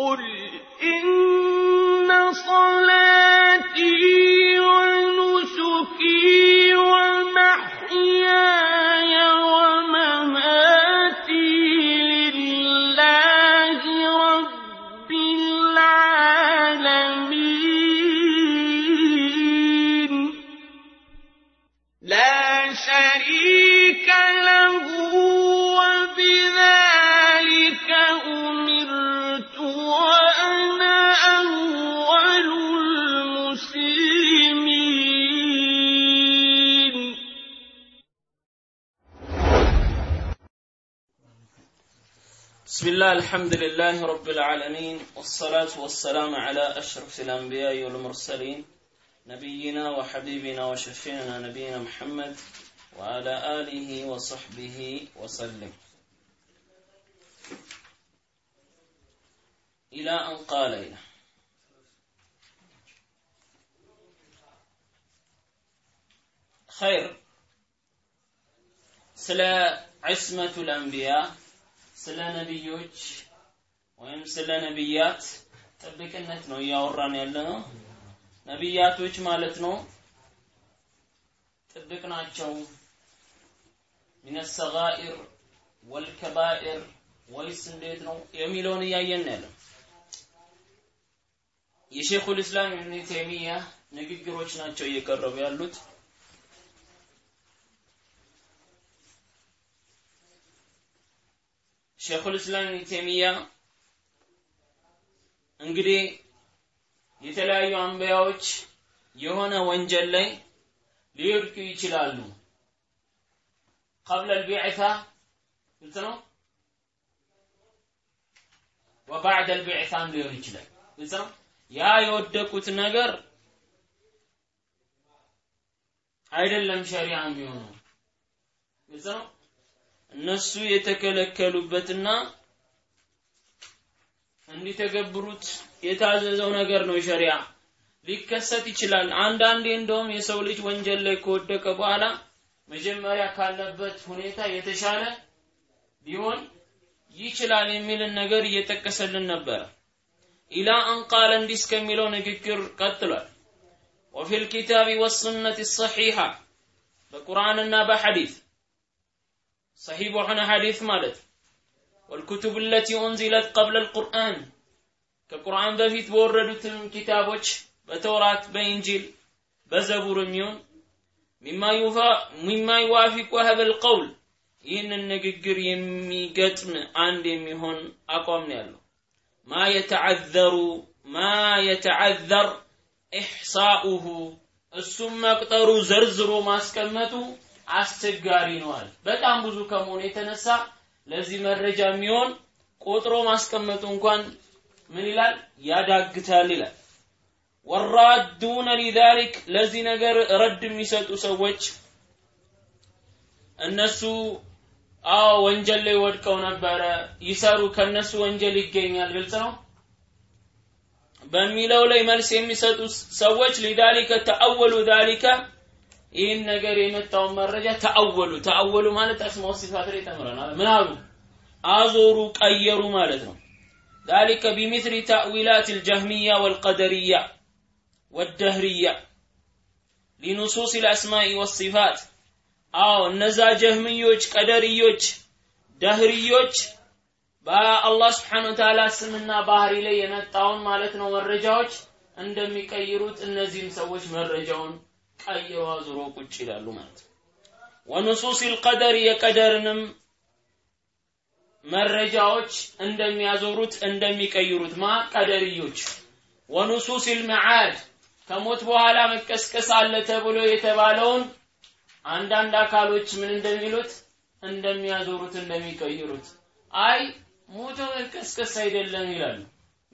قل إن بسم الله الحمد لله رب العالمين والصلاة والسلام على أشرف الأنبياء والمرسلين نبينا وحبيبنا وشفيعنا نبينا محمد وعلى آله وصحبه وسلم. إلى أن قال إلى. خير. سلا عصمة الأنبياء ስለ ነቢዮች ወይም ስለ ነቢያት ጥብቅነት ነው እያወራን ያለ ነው። ነቢያቶች ማለት ነው ጥብቅ ናቸው። ሚነ ሰጋኢር ወልከባኢር ወይስ እንዴት ነው የሚለውን እያየን ያለው። የሼኹል ኢስላም ኢብኑ ተይሚያ ንግግሮች ናቸው እየቀረቡ ያሉት። ሼኹል ኢብኑ ተይሚያ እንግዲህ የተለያዩ አንቢያዎች የሆነ ወንጀል ላይ ሊወድቁ ይችላሉ። ቀብለ አልቢዕታ ግልጽ ነው። ወባዕደ አልቢዕታም ሊሆን ይችላል። ግልጽ ነው። ያ የወደቁት ነገር አይደለም ሸሪዓ የሚሆነው ግልጽ ነው። እነሱ የተከለከሉበትና እንዲተገብሩት የታዘዘው ነገር ነው ሸሪያ ሊከሰት ይችላል። አንዳንዴ እንደውም የሰው ልጅ ወንጀል ላይ ከወደቀ በኋላ መጀመሪያ ካለበት ሁኔታ የተሻለ ሊሆን ይችላል የሚልን ነገር እየጠቀሰልን ነበረ ኢላ አንቃለ እንዲህ እስከሚለው ንግግር ቀጥሏል። ወፊ ልኪታቢ ወሱነት ሰሒሓ በቁርአንና በሐዲት ሰሂ በሆነ ሀዲት ማለት ወልኩቱብ ለቲ ኡንዚለት ቀብለ አልቁርአን ከቁርአን በፊት በወረዱትም ኪታቦች በተውራት በኢንጂል በዘቡር የሚሆን ሚማ ይዋፊቁ ሀበል ቀውል ይህንን ንግግር የሚገጥም አንድ የሚሆን አቋም ነው ያለው። ማ የተዓዘሩ ማ የተዓዘር ኢሕሳኡሁ እሱም መቅጠሩ ዘርዝሮ ማስቀመጡ አስቸጋሪ ነዋል በጣም ብዙ ከመሆኑ የተነሳ ለዚህ መረጃ የሚሆን ቆጥሮ ማስቀመጡ እንኳን ምን ይላል? ያዳግታል ይላል። ወራዱነ ሊዛሊክ ለዚህ ነገር ረድ የሚሰጡ ሰዎች እነሱ አዎ ወንጀል ላይ ወድቀው ነበረ ይሰሩ ከነሱ ወንጀል ይገኛል ግልጽ ነው? በሚለው ላይ መልስ የሚሰጡ ሰዎች ሊዳሊከ ተአወሉ ዳሊከ ይህን ነገር የመጣውን መረጃ ተአወሉ ተአወሉ ማለት አስማው ሲፋት ላይ ተምረናል ምን አሉ አዞሩ ቀየሩ ማለት ነው ذلك بمثل تأويلات الجهمية والقدرية والدهرية لنصوص الأسماء والصفات አዎ እነዛ ጀህምዮች ቀደርዮች ደህርዮች በአላህ ስብሓን ወተዓላ ስምና ባህሪ ላይ የመጣውን ማለት ነው መረጃዎች እንደሚቀይሩት እነዚህም ሰዎች መረጃውን ቀይረው አዙሮ ቁጭ ይላሉ ማለት ነው። ወኑሱስ ልቀደር የቀደርንም መረጃዎች እንደሚያዞሩት እንደሚቀይሩት ማ ቀደርዮች? ወኑሱስ ልመዓድ ከሞት በኋላ መቀስቀስ አለ ተብሎ የተባለውን አንዳንድ አካሎች ምን እንደሚሉት? እንደሚያዞሩት እንደሚቀይሩት። አይ ሞቶ መቀስቀስ አይደለም ይላሉ።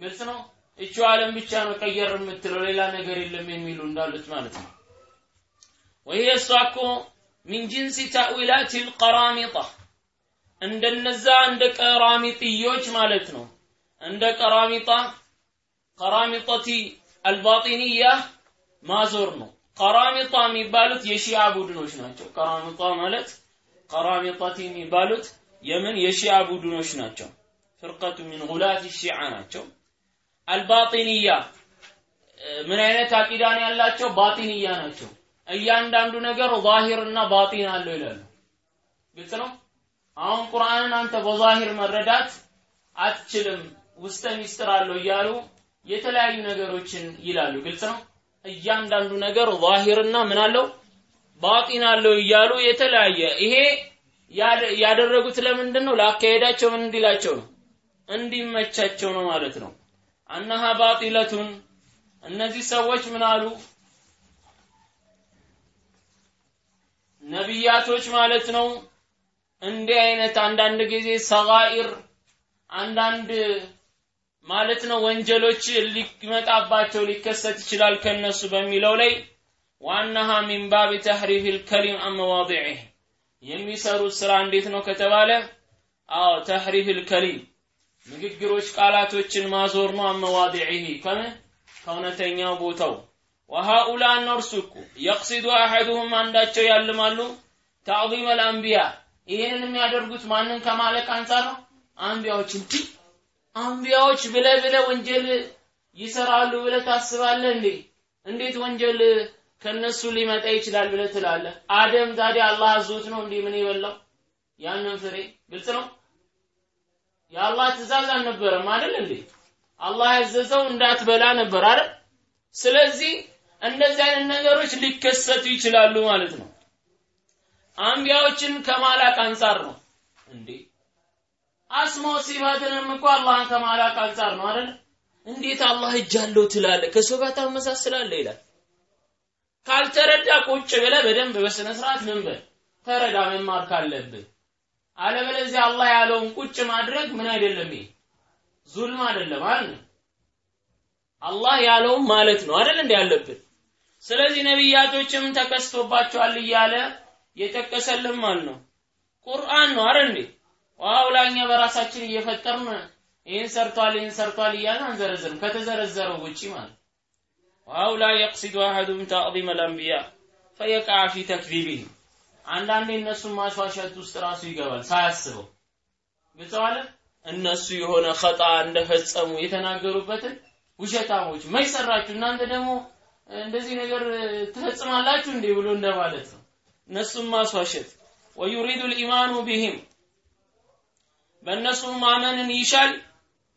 ግልጽ ነው? እቹ ዓለም ብቻ ነው ቀየር የምትለው ሌላ ነገር የለም የሚሉ እንዳሉት ማለት ነው ወይ እሷ እኮ ሚን ጂንሲ ታዊላት ልቀራሚጣ እንደነዛ እንደ ቀራሚጥዮች ማለት ነው። እንደ ቀራሚጣ ቀራሚጠቲ አልባጢንያ ማዞር ነው። ቀራሚጣ የሚባሉት የሺአ ቡድኖች ናቸው። ቀራሚጣ ማለት ቀራሚጣቲ የሚባሉት የምን? የሺአ ቡድኖች ናቸው። ፍርቀቱ ሚን ጉላት ሺዓ ናቸው። አልባጢንያ ምን አይነት አቂዳን ያላቸው? ባጢንያ ናቸው። እያንዳንዱ ነገር ዛሂርና ባጢን አለው ይላሉ። ግልጽ ነው። አሁን ቁርአንን አንተ በዛሂር መረዳት አትችልም፣ ውስጠ ሚስጥር አለው እያሉ የተለያዩ ነገሮችን ይላሉ። ግልጽ ነው። እያንዳንዱ ነገር ዛሂርና ምን አለው ባጢን አለው እያሉ የተለያየ ይሄ ያደረጉት ለምንድን ነው? ለአካሄዳቸው ምን እንዲላቸው ነው? እንዲመቻቸው ነው ማለት ነው። አነሃ ባጢለቱን እነዚህ ሰዎች ምን አሉ? ነቢያቶች ማለት ነው። እንዲህ አይነት አንዳንድ ጊዜ ሰጋኢር አንዳንድ ማለት ነው ወንጀሎች ሊመጣባቸው ሊከሰት ይችላል ከነሱ በሚለው ላይ ዋናሃ ሚን ባብ ተሕሪፍ ልከሊም አን መዋዲዕህ የሚሰሩት ስራ እንዴት ነው ከተባለ አዎ ተሕሪፍ ልከሊም ንግግሮች ቃላቶችን ማዞር ነው አመዋዲዒህ ከምን? ከእውነተኛው ቦታው ወሃኡላ እነርሱ እኮ የቅሲዱ አሐዱሁም አንዳቸው ያልማሉ። ተዕዚም አልአንቢያ ይህንን የሚያደርጉት ማንን ከማለቅ አንጻር ነው? አንቢያዎች እንዲህ አንቢያዎች ብለ ብለ ወንጀል ይሰራሉ ብለ ታስባለህ እንዴ? እንዴት ወንጀል ከነሱ ሊመጣ ይችላል ብለ ትላለህ? አደም ታዲያ አላህ አዞት ነው እንዲህ ምን የበላው? ያንን ፍሬ ግልጽ ነው? የአላህ ትእዛዝ አልነበረም አይደል እንዴ? አላህ ያዘዘው እንዳትበላ ነበር አይደል? ስለዚህ እንደዚህ አይነት ነገሮች ሊከሰቱ ይችላሉ ማለት ነው። አንቢያዎችን ከማላቅ አንጻር ነው። እንዴ? አስማ ሲፋትንም እኮ አላህን ከማላቅ አንጻር ነው አይደል? እንዴት አላህ እጅ አለው ትላለህ? ከሰው ጋር ታመሳስላለህ ይላል። ካልተረዳ ቁጭ ብለህ በደንብ በስነ ስርዓት ምን ተረዳ መማር ካለብህ። አለበለዚያ አላህ ያለውን ቁጭ ማድረግ ምን አይደለም ይሄ? ዙልም አይደለም አይደል? አላህ ያለውን ማለት ነው አይደል እንዴ ያለብን ስለዚህ ነቢያቶችም ተከስቶባቸዋል እያለ የጠቀሰልን ማለት ነው? ቁርአን ነው አይደል እንዴ? ዋው ላኛ በራሳችን እየፈጠርን ይህን ሰርቷል ይህን ሰርቷል እያለ አንዘረዝርም። ከተዘረዘረው ውጪ ማለት وهؤلاء يقصد أحدهم تعظيم الأنبياء ፈየቃ ፊ ተክዚቢህም አንዳንዴ እነሱን ማሽዋሸት ውስጥ ራሱ ይገባል ሳያስበው። ግልጸዋለ እነሱ የሆነ ኸጣ እንደፈጸሙ የተናገሩበትን ውሸታሞች መች እናንተ ደግሞ እንደዚህ ነገር ትፈጽማላችሁ እንዴ ብሎ እንደማለት ነው። እነሱም ማስዋሸት። ወዩሪዱ ልኢማኑ ቢህም በእነሱም ማመንን ይሻል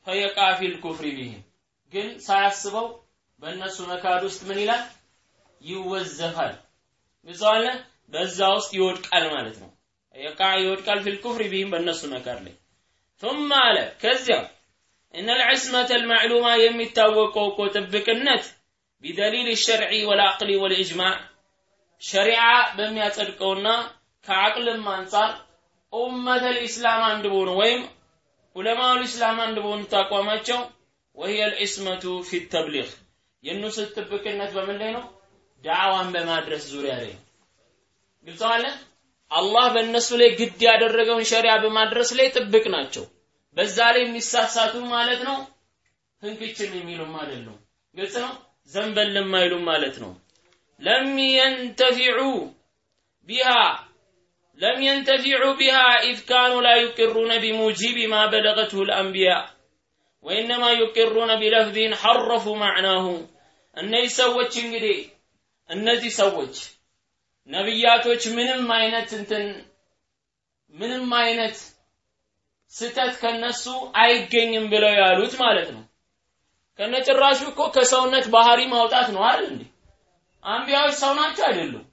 ፈየቃ ፊል ኩፍሪ ቢህም ግን ሳያስበው በእነሱ መካድ ውስጥ ምን ይላል? ይወዘፋል። ግዛለ በዛ ውስጥ ይወድቃል ማለት ነው። የቃ ይወድቃል ፊል ኩፍሪ ቢህም በእነሱ መካድ ላይ። ثم አለ ከዚያ እነ ልዕስመተ ልማዕሉማ የሚታወቀው እኮ ጥብቅነት ቢደሊል ሸርዒ ወልአቅሊ ወልእጅማዕ ሸሪዓ በሚያጸድቀውና ከአቅልም አንጻር ኡመተ ልኢስላም አንድ በሆኑ ወይም ዑለማው ልኢስላም አንድ በሆኑት አቋማቸው ወህየ ልዕስመቱ ፊ ተብሊግ የእነሱ ጥብቅነት በምን ላይ ነው? ዳዕዋን በማድረስ ዙሪያ ላይ ነው። አላህ በእነሱ ላይ ግድ ያደረገውን ሸሪያ በማድረስ ላይ ጥብቅ ናቸው። በዛ ላይ የሚሳሳቱ ማለት ነው ህንክችም የሚሉም አይደሉም። ግልጽ ነው። ዘንበልም አይሉም ማለት ነው። ለም የንተፊዑ ቢሃ لم ينتفعوا بها إذ كانوا لا يقرون بموجب ما بلغته الأنبياء وإنما يقرون بلفظ حرفوا معناه እነዚህ ሰዎች እንግዲህ እነዚህ ሰዎች ነቢያቶች ምንም አይነት እንትን ምንም አይነት ስተት ከነሱ አይገኝም ብለው ያሉት ማለት ነው ከነጭራሹ እኮ ከሰውነት ባህሪ ማውጣት ነው አይደል እንዴ? አንቢያዎች ሰው ናቸው አይደሉም?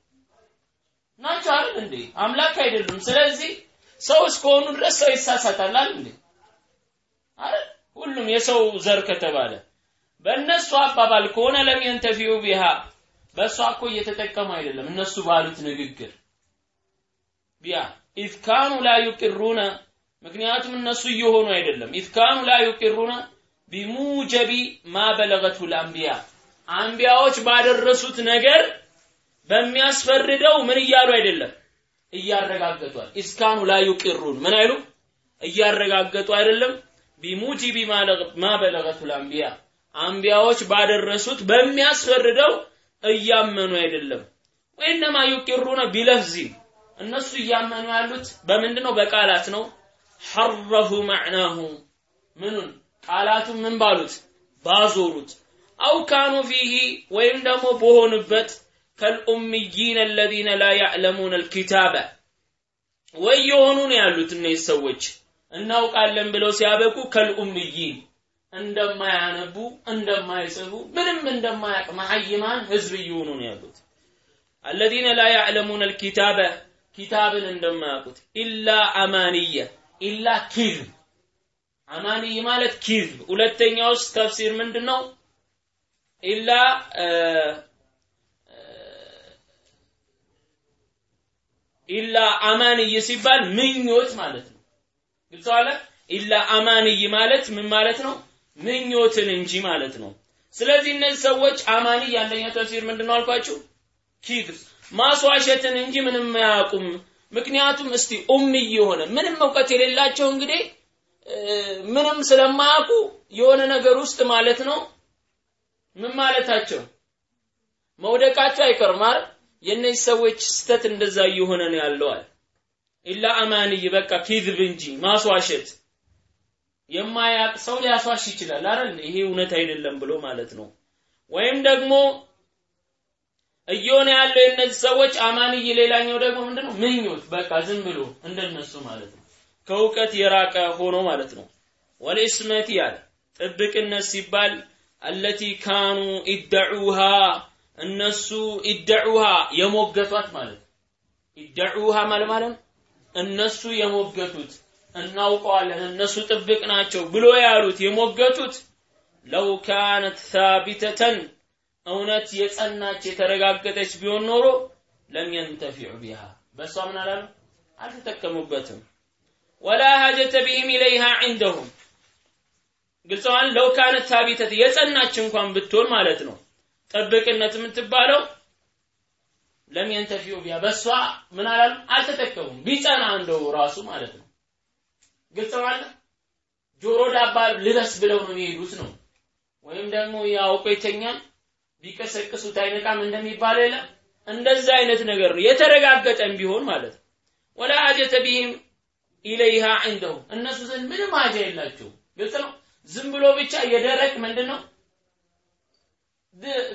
ናቸው አይደል እንዴ? አምላክ አይደሉም? ስለዚህ ሰው እስከሆኑ ድረስ ሰው ይሳሳታል አይደል እንዴ? አይደል? ሁሉም የሰው ዘር ከተባለ በእነሱ አባባል ከሆነ لم ينتفعوا بها በእሷ እኮ እየተጠቀሙ አይደለም እነሱ ባሉት ንግግር። ቢያ إذ لا يقرون ምክንያቱም እነሱ እየሆኑ አይደለም። إذ كانوا لا يقرون بموجب ما بلغته الأنبياء አንቢያዎች ባደረሱት ነገር በሚያስፈርደው ምን እያሉ አይደለም? እያረጋገጧል። إذ كانوا لا يقرون ምን አይሉ? እያረጋገጡ አይደለም። بموجب ما بلغته الأنبياء አንቢያዎች ባደረሱት በሚያስፈርደው እያመኑ አይደለም። وإنما يقرون بلفظ እነሱ እያመኑ ያሉት በምንድን ነው በቃላት ነው። ሐረፉ ማዕናሁ ምኑን ቃላቱን ምን ባሉት? ባዞሩት። አው ካኑ ፊሂ ወይም ደግሞ በሆኑበት ከልኡምይን አለዚነ ላ ያዕለሙን አልኪታበ። ወይ የሆኑ ነው ያሉት እነዚህ ሰዎች። እናውቃለን ብለው ሲያበቁ ከልኡምይን እንደማያነቡ እንደማይጽፉ ምንም እንደማያውቅ መሐይማን ህዝብ እየሆኑ ነው ያሉት። አለዚነ ላ ያዕለሙን አልኪታበ ኪታብን እንደማያውቁት። ኢላ አማንየ ኢላ ኪዝብ አማንይ ማለት ኪዝብ ሁለተኛውስ ተፍሲር ምንድን ነው ኢላ ኢላ አማንይ ሲባል ምኞት ማለት ነው። ግልጽ አለ? ኢላ አማንይ ማለት ምን ማለት ነው? ምኞትን እንጂ ማለት ነው። ስለዚህ እነዚህ ሰዎች አማንይ አንደኛ ተፍሲር ምንድን ነው አልኳችሁ? ኪድር ማስዋሸትን እንጂ ምንም አያውቁም። ምክንያቱም እስቲ ኡሚ የሆነ ምንም እውቀት የሌላቸው እንግዲህ ምንም ስለማያውቁ የሆነ ነገር ውስጥ ማለት ነው። ምን ማለታቸው? መውደቃቸው አይቀርም አይደል? የእነዚህ ሰዎች ስተት እንደዛ እየሆነ ነው ያለዋል ኢላ አማንይ በቃ ኪዝብ እንጂ ማስዋሸት። የማያቅ ሰው ሊያስዋሽ ይችላል አይደል? ይሄ እውነት አይደለም ብሎ ማለት ነው። ወይም ደግሞ እየሆነ ያለው የእነዚህ ሰዎች አማንይ ሌላኛው ደግሞ ምንድነው? ምኞት። በቃ ዝም ብሎ እንደነሱ ማለት ነው ከእውቀት የራቀ ሆኖ ማለት ነው። ወልእስመቲ ያለ ጥብቅነት ሲባል አለቲ ካኑ ኢደዑሃ እነሱ ኢደዑሃ የሞገቷት ማለት ኢደዑሃ ማለት ማለት እነሱ የሞገቱት እናውቀዋለን እነሱ ጥብቅ ናቸው ብሎ ያሉት የሞገቱት ለው ካነት ሳቢተተን እውነት የጸናች የተረጋገጠች ቢሆን ኖሮ ለም የንተፊዑ ቢሃ። በእሷ ምን አላሉ? አልተጠቀሙበትም ወላ ሀጀተ ቢህም ኢለይሃ ዒንደሁም። ግልጸዋን ለው ሳቢተት የጸናች እንኳን ብትሆን ማለት ነው። ጥብቅነት የምትባለው ለም የንተፊዑ ቢሃ በእሷ ምን አላሉ አልተጠቀሙም ቢጸና እንደው ራሱ ማለት ነው። ግልጸዋል ጆሮ ዳባ ልበስ ብለው ነው የሚሄዱት ነው። ወይም ደግሞ ያውቆ ይተኛል ቢቀሰቅሱት አይነቃም እንደሚባለው የለም። እንደዛ አይነት ነገር ነው የተረጋገጠም ቢሆን ማለት ነው። ወላ ሀጀተ ቢህም ኢለይሃ ዐንደሁ እነሱ ዘንድ ምንም ሀጃ የላቸው ግልጽ ነው? ዝም ብሎ ብቻ የደረቅ ምንድን ነው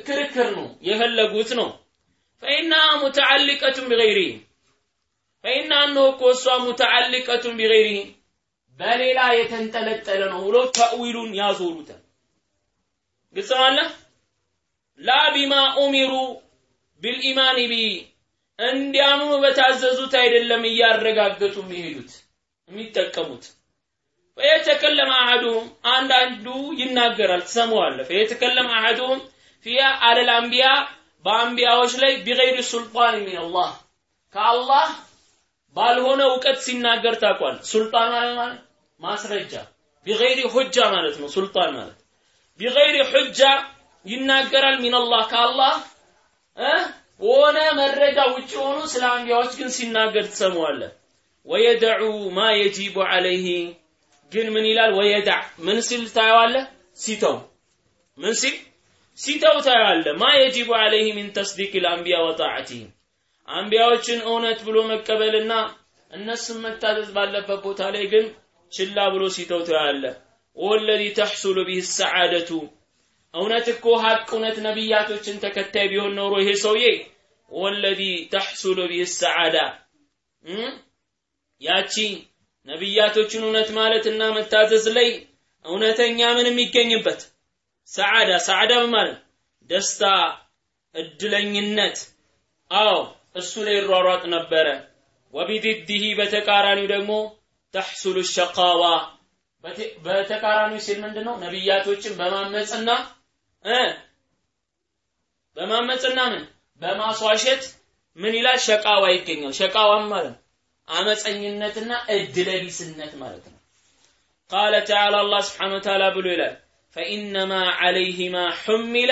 ክርክር ነው የፈለጉት ነው። ፈኢና ሙተዓሊቀቱን ቢገይሪህም فإنها እነሆ እኮ እሷ متعلقة بغيرهم በሌላ የተንጠለጠለ ነው ብሎ ተእዊሉን ያዞሩታል። ግልጽ ነው አለ? لا بما أمروا بالإيمان به። እንዲያምኑ በታዘዙት አይደለም እያረጋገጡ የሚሄዱት የሚጠቀሙት። فيتكلم أحدهم አንዳንዱ ይናገራል። ትሰማዋለህ? فيتكلم أحدهم فيها على الأنبياء በአንቢያዎች ላይ ቢገይር ሱልጣን ሚን አላህ። ከአላህ ባልሆነ እውቀት ሲናገር ታቋል ሱልጣን ማለት ማስረጃ። ቢገይሪ ሁጃ ማለት ነው። ሱልጣን ማለት ቢገይሪ ሁጃ ይናገራል ሚንላህ ከአላህ ሆነ መረጃ ውጭ ሆኖ ስለ አንቢያዎች ግን ሲናገር ትሰማዋለህ ወየደዑ ማ የጂቡ ዐለይህ ግን ምን ይላል? ወየዳዕ ምን ሲል ታየዋለህ? ሲተው። ምን ሲል? ሲተው ታየዋለህ። ማ የጂቡ ዐለይህ ሚን ተስዲቅ ልአንቢያ ወጣዓትህም አንቢያዎችን እውነት ብሎ መቀበልና እነሱን መታዘዝ ባለበት ቦታ ላይ ግን ችላ ብሎ ሲተው ታያለህ ወለዚ ተሕሱሉ ቢህ ሰዓደቱ። እውነት እኮ ሀቅ እውነት ነቢያቶችን ተከታይ ቢሆን ኖሮ ይሄ ሰውዬ ወለዚ ተሕሱሉ ቢህ ሰዓዳ ያቺ ነቢያቶችን እውነት ማለትና መታዘዝ ላይ እውነተኛ ምን የሚገኝበት? ሰዓዳ ሰዓዳ ማለት ደስታ እድለኝነት። አዎ እሱ ላይ ይሯሯጥ ነበረ። ወቢድድህ በተቃራኒው ደግሞ ተሕሱሉ ሸቃዋ። በተቃራኒው ሲል ምንድነው? ነቢያቶችን በማመፅና በማመፅና ምን? በማስዋሸት ምን ይላል? ሸቃዋ ይገኛል። ሸቃዋም ማለት አመፀኝነትና እድለቢስነት ማለት ነው። ቃለ ተዓላ አላህ ስብሓን ወተዓላ ብሎ ይላል ፈኢነማ ዐለይህ ማ ሑሚለ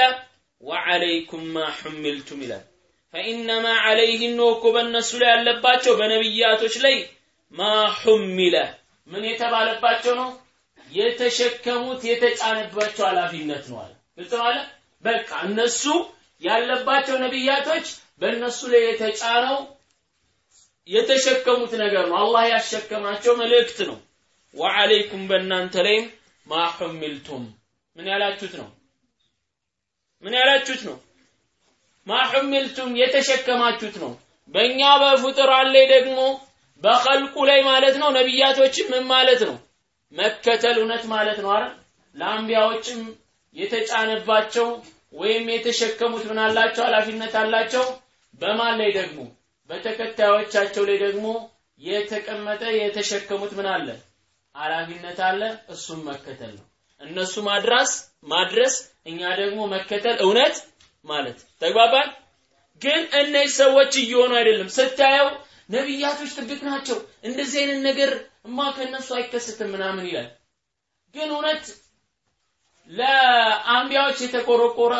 ወዐለይኩም ማ ሑሚልቱም ይላል። ፈኢነማ ዐለይህ እኮ በእነሱ ላይ ያለባቸው በነቢያቶች ላይ ማ ሑሚለ ምን የተባለባቸው ነው? የተሸከሙት የተጫነባቸው ኃላፊነት ነው አለ። ግልጽ ማለት በቃ እነሱ ያለባቸው ነቢያቶች በእነሱ ላይ የተጫነው የተሸከሙት ነገር ነው አላህ ያሸከማቸው መልእክት ነው ወዓለይኩም በእናንተ ላይም ማ ሑሚልቱም ምን ያላችሁት ነው? ምን ያላችሁት ነው? ማሑሚልቱም የተሸከማችሁት ነው። በእኛ በፍጡራን ላይ ደግሞ በኸልቁ ላይ ማለት ነው ነቢያቶችን ምን ማለት ነው? መከተል እውነት ማለት ነው አይደል? ለአንቢያዎችም የተጫነባቸው ወይም የተሸከሙት ምን አላቸው? ኃላፊነት አላቸው። በማን ላይ ደግሞ በተከታዮቻቸው ላይ ደግሞ የተቀመጠ የተሸከሙት ምን አለ? ኃላፊነት አለ። እሱም መከተል ነው። እነሱ ማድረስ ማድረስ፣ እኛ ደግሞ መከተል እውነት ማለት ተግባባን። ግን እነዚህ ሰዎች እየሆኑ አይደለም። ስታየው ነቢያቶች ጥብቅ ናቸው፣ እንደዚህ አይነት ነገር እማ ከእነሱ አይከሰትም ምናምን ይላል። ግን እውነት ለአንቢያዎች የተቆረቆረ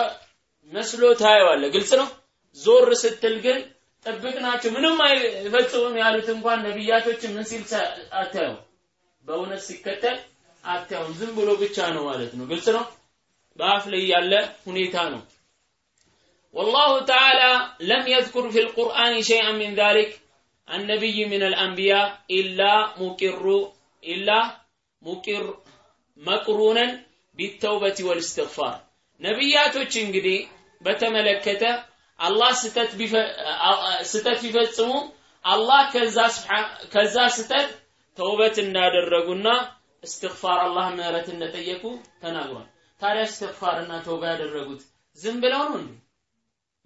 መስሎ ታየዋለህ። ግልጽ ነው። ዞር ስትል ግን ጥብቅ ናቸው፣ ምንም አይፈጽሙም ያሉት እንኳን ነቢያቶችን ምን ሲል አታየው፣ በእውነት ሲከተል አታየውም። ዝም ብሎ ብቻ ነው ማለት ነው። ግልጽ ነው። በአፍ ላይ ያለ ሁኔታ ነው። والله تعالى لم يذكر في القرآن شيئا من ذلك النبي من الأنبياء إلا مقر إلا مقر مقرونا بالتوبة والاستغفار ነቢያቶች እንግዲህ በተመለከተ አላህ ስተት ቢፈጽሙ አላህ ከዛ ስተት ተውበት እንዳደረጉና እስትግፋር አላህ ምህረት እንደጠየቁ ተናግሯል። ታዲያ እስትግፋርና ተውባ ያደረጉት ዝም ብለው ነው እንዴ?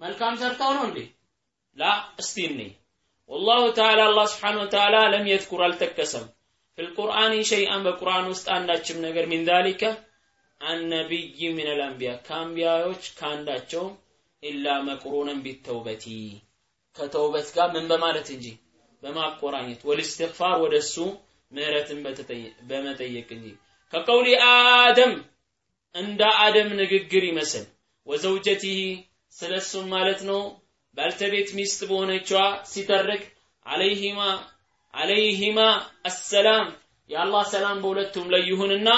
መልካም ሰርተው ነው እንዴ? ላ እስቲ እኔ ወላሁ ተዓላ አላህ ስብሓነ ወተዓላ ለም የዝኩር አልጠቀሰም ፊልቁርአን ሸይአን በቁርአን ውስጥ አንዳችም ነገር ሚን ዛሊከ አነቢይ ምን አልአንቢያ ከአንቢያዎች ከአንዳቸውም ኢላ መቅሩነን ቢተውበቲ ከተውበት ጋር ምን በማለት እንጂ በማቆራኘት ወልስትግፋር ወደሱ ምህረትን በመጠየቅ እንጂ። ከቀውሊ አደም እንደ አደም ንግግር ይመስል ወዘውጀቲህ ስለሱም ማለት ነው ባልተቤት ሚስት በሆነችዋ ሲተርክ አለይሂማ አለይሂማ አሰላም የአላህ ሰላም በሁለቱም ላይ ይሁንና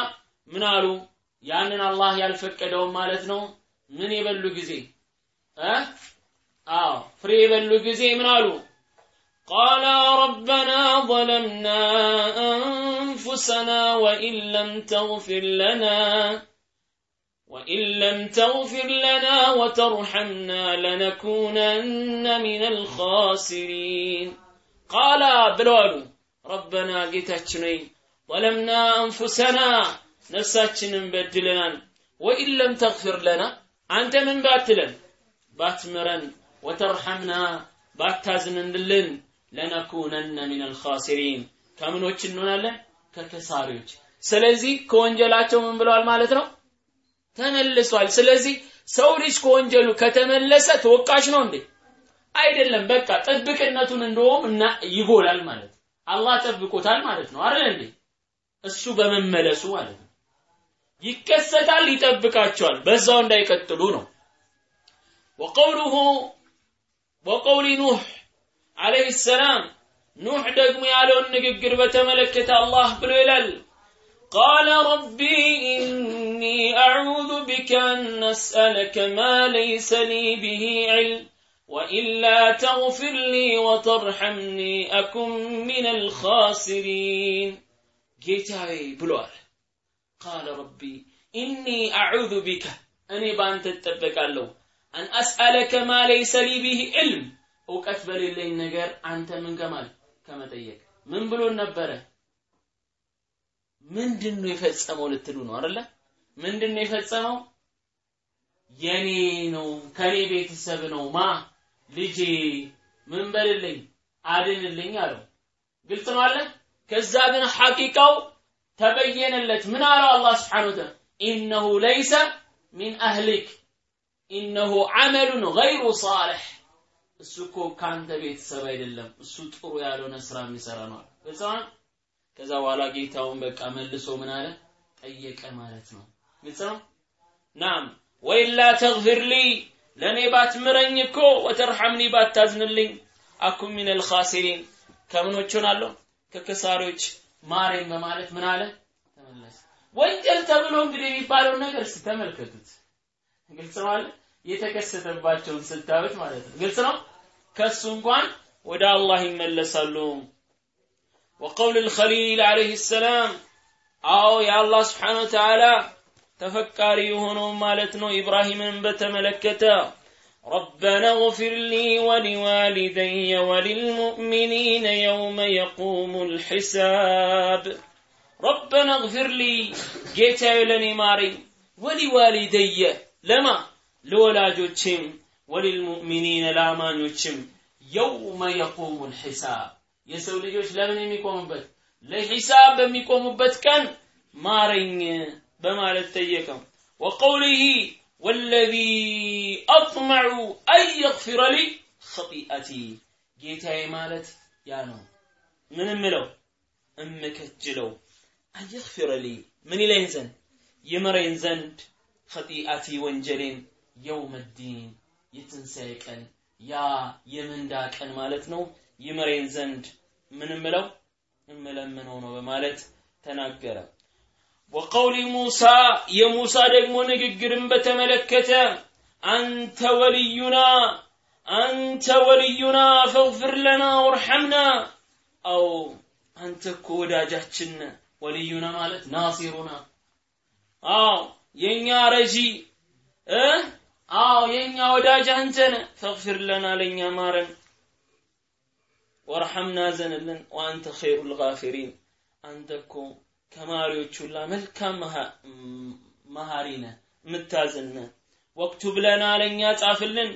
ምን አሉ? ያንን አላህ ያልፈቀደውን ማለት ነው ምን የበሉ ጊዜ አዎ ፍሬ የበሉ ጊዜ ምን አሉ قال ربنا ظلمنا أنفسنا وإن لم تغفر لنا وإن لم تغفر لنا وترحمنا لنكونن من الخاسرين قال بلوالو ربنا قتتشني ظلمنا أنفسنا ነፍሳችንን በድለናል ወኢን ለም ተግፊር ለና አንተ ምን ባትለን ባትምረን ወተርሐምና ባታዝንልን ለነኩነነ ሚን አልኻሲሪን ከምኖች እንሆናለን? ከከሳሪዎች። ስለዚህ ከወንጀላቸው ምን ብለዋል ማለት ነው? ተመልሷል። ስለዚህ ሰው ልጅ ከወንጀሉ ከተመለሰ ተወቃሽ ነው እንዴ? አይደለም። በቃ ጥብቅነቱን እንደውም እና ይጎላል ማለት አላህ ጠብቆታል ማለት ነው። አይደል እንዴ? እሱ በመመለሱ ማለት ነው። ይከሰታል ይጠብቃቸዋል። በዛው እንዳይቀጥሉ ነው ወቀውሉሁ ወቀውሊ ኑህ አለይሂ ሰላም ኑህ ደግሞ ያለውን ንግግር በተመለከተ አላህ ብሎ ይላል قال ربي إني أعوذ بك أن أسألك ما ليس لي به علم وإلا تغفر لي وترحمني أكن من الخاسرين ጌታዬ ብሏል ቃለ ረቢ ኢኒ አዑዙ ቢከ እኔ በአንተ እጠበቃለሁ አን አስአለከ ማ ለይሰ ሊ ቢህ ዕልም እውቀት በሌለኝ ነገር አንተ ምን ከማል ከመጠየቅ ምን ብሎን ነበረ ምንድን ነው የፈጸመው ልትሉ ነው አይደለ ምንድን ነው የፈጸመው የኔ ነው ከኔ ቤተሰብ ነው ማ ልጄ ምን በልልኝ አድንልኝ አለው ግልጽ ነው አለ ከዛ ግን ሐቂቃው ተበየነለት ምን አለው አላህ ወተዓላ ኢነሁ ለይሰ ሚን አህሊክ ኢነሁ ዐመሉን ገይሩ ሳልሕ። እሱ እኮ ከአንተ ቤተሰብ አይደለም እሱ ጥሩ ያልሆነ ስራ የሚሰራ ነው ግልጽ ከዛ በኋላ ጌታውን በቃ መልሶ ምን አለ? ጠየቀ ማለት ነው። ግልጽ ናም ወይላ ተግፊር ሊ ለእኔ ባትምረኝ እኮ ወተርሐምኒ ባታዝንልኝ አኩን ሚን አልኻሲሪን ከምኖች ሆናለሁ ከከሳሪዎች ማረኝ በማለት ምን አለ? ተመለሰ። ወንጀል ተብሎ እንግዲህ የሚባለውን ነገር እስቲ ተመልከቱት ግልጽ ነው አለ የተከሰተባቸውን ስታዩት ማለት ነው ግልጽ ነው ከሱ እንኳን ወደ አላህ ይመለሳሉ وقول الخليل عليه السلام أو يا الله سبحانه وتعالى ተፈቃሪ የሆነውን ማለት ነው ኢብራሂምን በተመለከተ ربنا اغفر لي ولوالدي وللمؤمنين يوم يقوم الحساب ربنا اغفر لي ጌታዬ ለኔ ማረኝ ወሊዋሊደየ ለማ? ለወላጆችም ወሊልሙእሚኒነ ለአማኞችም የውመ የቁሙ ልሒሳብ የሰው ልጆች ለምን የሚቆሙበት? ለሒሳብ በሚቆሙበት ቀን ማረኝ በማለት ጠየቀው። ወቀውሊህ ወለዚ አጥመዑ አን የግፊረ ሊ ኸጢአቲ። ጌታዬ ማለት ያ ነው። ምን ምለው እምከጅለው። አን የግፊረ ሊ። ምን ይለኝ ዘንድ? ይምረኝ ዘንድ ኸጢአቲ ወንጀሌን የውመ ዲን የትንሣኤ ቀን ያ የምንዳ ቀን ማለት ነው። ይምረኝ ዘንድ ምን ምለው እምለምነው ነው በማለት ተናገረ። ወቀውሊ ሙሳ የሙሳ ደግሞ ንግግርን በተመለከተ አንተ ወልዩና አንተ ወልዩና ፈግፍር ለና ወርሐምና አው አንተ እኮ ወዳጃችን ወልዩና ማለት ናሲሩና አው የኛ ረጂ እ? አው የኛ ወዳጅ አንተ ነህ ፈግፊር ለና ለኛ ማረን። ወርሐምና ዘንልን ወአንተ ኸይሩል ጋፊሪን። አንተ እኮ ከማሪዎች ሁላ መልካም መሃሪ ነህ የምታዝን ነህ። ወክቱብ ለና ለእኛ ጻፍልን።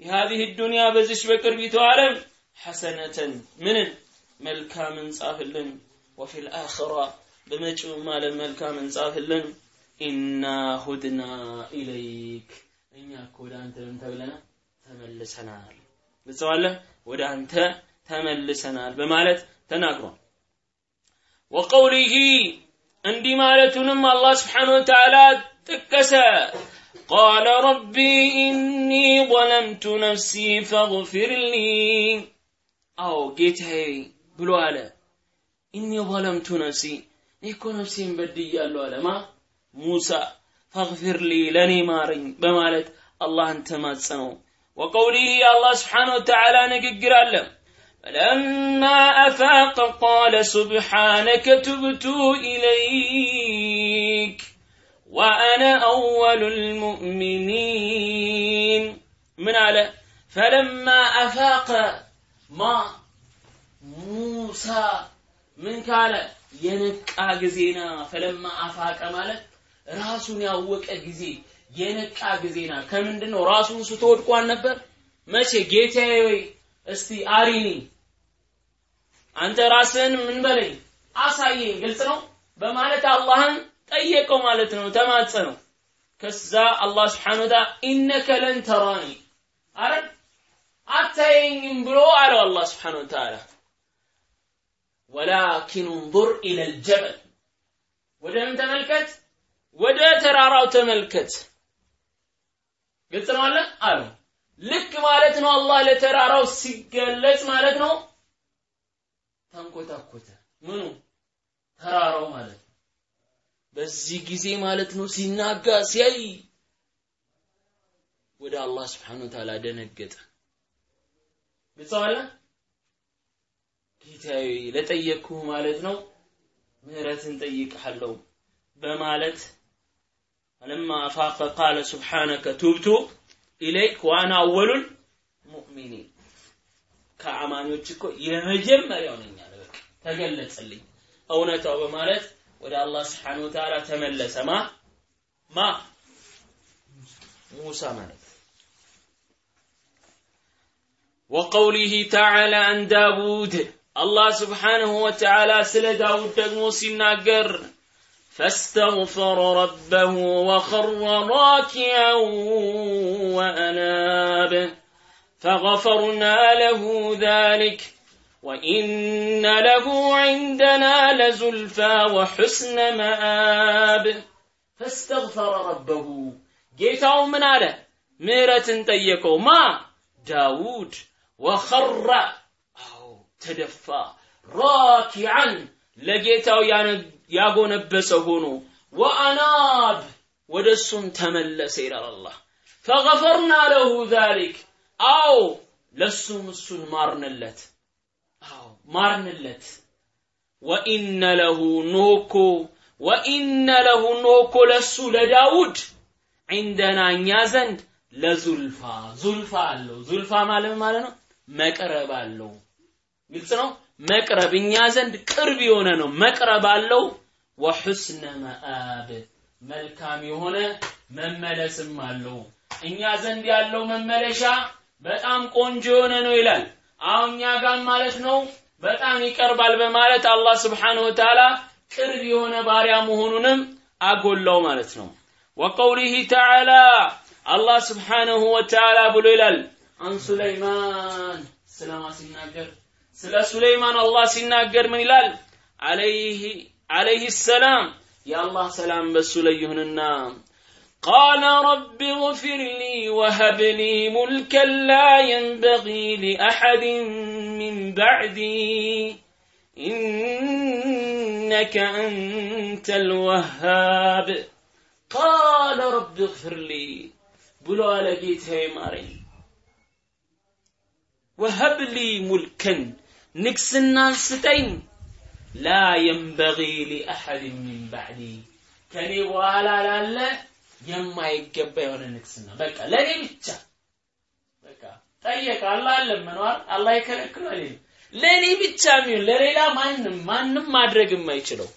የሀዚህ ዱንያ በዚች በቅርቢቱ ዓለም ሐሰነተን ምንን? መልካምን ጻፍልን። ወፊ ልአኽራ በመጪውም ዓለም መልካምን ጻፍልን إنا هدنا إليك። እኛ እኮ ወደ አንተ ምን ተብለና ተመልሰናል። ግልጽ ነዋ አለ ወደ አንተ ተመልሰናል በማለት ተናግሯል። وقوله እንዲህ ማለቱንም አላህ سبحانه وتعالى ጠቀሰ። رب إني ظلمت نفسي فاغفر لي አዎ ጌታዬ ብሎ አለ። ኢኒ ظለምቱ ነፍሲ እኔ ነፍሴን በድያለሁ አለ ሙሳ ፈግፊር ሊ ለእኔ ማረኝ በማለት አላህን ተማጸነው ወቀውሊህ አላህ ስብሓን ወተዓላ ንግግር አለ فلما أفاق قال سبحانك تبت إليك وأنا أول المؤمنين من على فلما أفاق ما موسى من قال ينقى جزينا فلما أفاق مالك ራሱን ያወቀ ጊዜ የነቃ ጊዜና ከምንድን ነው ራሱን ስቶ ወድቋል ነበር መቼ? ጌታዬ ወይ እስቲ አሪኒ አንተ ራስህን ምን በለኝ? አሳየኝ። ግልጽ ነው? በማለት አላህን ጠየቀው ማለት ነው። ተማጸነው። ከዛ አላህ ስብሓን ወተዓላ ኢነከ ለን ተራኒ አረ አታየኝም ብሎ አለው አላህ ስብሓን ወተዓላ። ወላኪን እንظር ኢለ ልጀበል ወደ ምን ተመልከት ወደ ተራራው ተመልከት። ግልጽ ነው አለ አለው ልክ ማለት ነው አላህ ለተራራው ሲገለጽ ማለት ነው። ተንኮታኮተ። ምኑ? ተራራው ማለት ነው። በዚህ ጊዜ ማለት ነው ሲናጋ ሲያይ ወደ አላህ ስብሓን ወተዓላ ደነገጠ። ግልጸዋለ ጌታዬ ለጠየቅኩህ ማለት ነው ምህረትን ጠይቅሃለሁ በማለት فلما أفاق قال سبحانك تبت ኢለይክ ዋና አወሉል ሙእሚኒን ከአማኞች እኮ የመጀመሪያው ነኝ አለ በቃ ተገለጸልኝ እውነታው በማለት ወደ አላህ ስብሓን ወተዓላ ተመለሰ ማ ማ ሙሳ ማለት وقوله تعالى عن داود الله سبحانه وتعالى سل داود دقمو سيناقر فاستغفر ربه وخر راكعا وأناب. فغفرنا له ذلك وإن له عندنا لزلفى وحسن مآب. فاستغفر ربه. جيتاو من على ምህረትን ጠየቀው። ما داود وخر አዎ ተደፋ። ራኪዓን። ለጌታው ያጎነበሰ ሆኖ ወአናብ ወደ እሱም ተመለሰ ይላል አላህ። ፈገፈርና ለሁ ዛሊክ አዎ ለሱም እሱን ማርንለት። አዎ ማርንለት። ወኢነ ለሁ ኖኮ ወኢነ ለሁ እኮ ለሱ ለዳውድ ዒንደና እኛ ዘንድ ለዙልፋ። ዙልፋ አለው። ዙልፋ ማለት ማለት ነው? መቅረብ አለው። ግልጽ ነው? መቅረብ እኛ ዘንድ ቅርብ የሆነ ነው። መቅረብ አለው ወሑስነ መአብ መልካም የሆነ መመለስም አለው። እኛ ዘንድ ያለው መመለሻ በጣም ቆንጆ የሆነ ነው ይላል። አሁን እኛ ጋር ማለት ነው በጣም ይቀርባል በማለት አላህ ስብሓንሁ ወተዓላ ቅርብ የሆነ ባሪያ መሆኑንም አጎላው ማለት ነው። ወቀውሊህ ተዓላ አላህ ስብሓንሁ ወተዓላ ብሎ ይላል። አን ሱለይማን ስለማ ሲናገር? ስለ ሱለይማን አላህ ሲናገር ምን ይላል? አለይህ ሰላም የአላህ ሰላም በሱ ላይ ይሁንና قال رب اغفر لي وهب لي ملكا لا ينبغي لأحد من بعدي إنك أنت الوهاب قال رب اغفر لي بلو على جيت هاي ماري وهب لي ملكا ላ የንበጊ ሊአሐድ ሚን ባዕዲ ከኔ በኋላ ላለ የማይገባ የሆነ ንግስና በቃ ለእኔ ብቻ። በቃ ጠየቀ። አላህ ለምኗል አላህ ይከለክሏል ለእኔ ብቻ የሚሆን ለሌላ ማንም ማንም ማድረግ የማይችለው።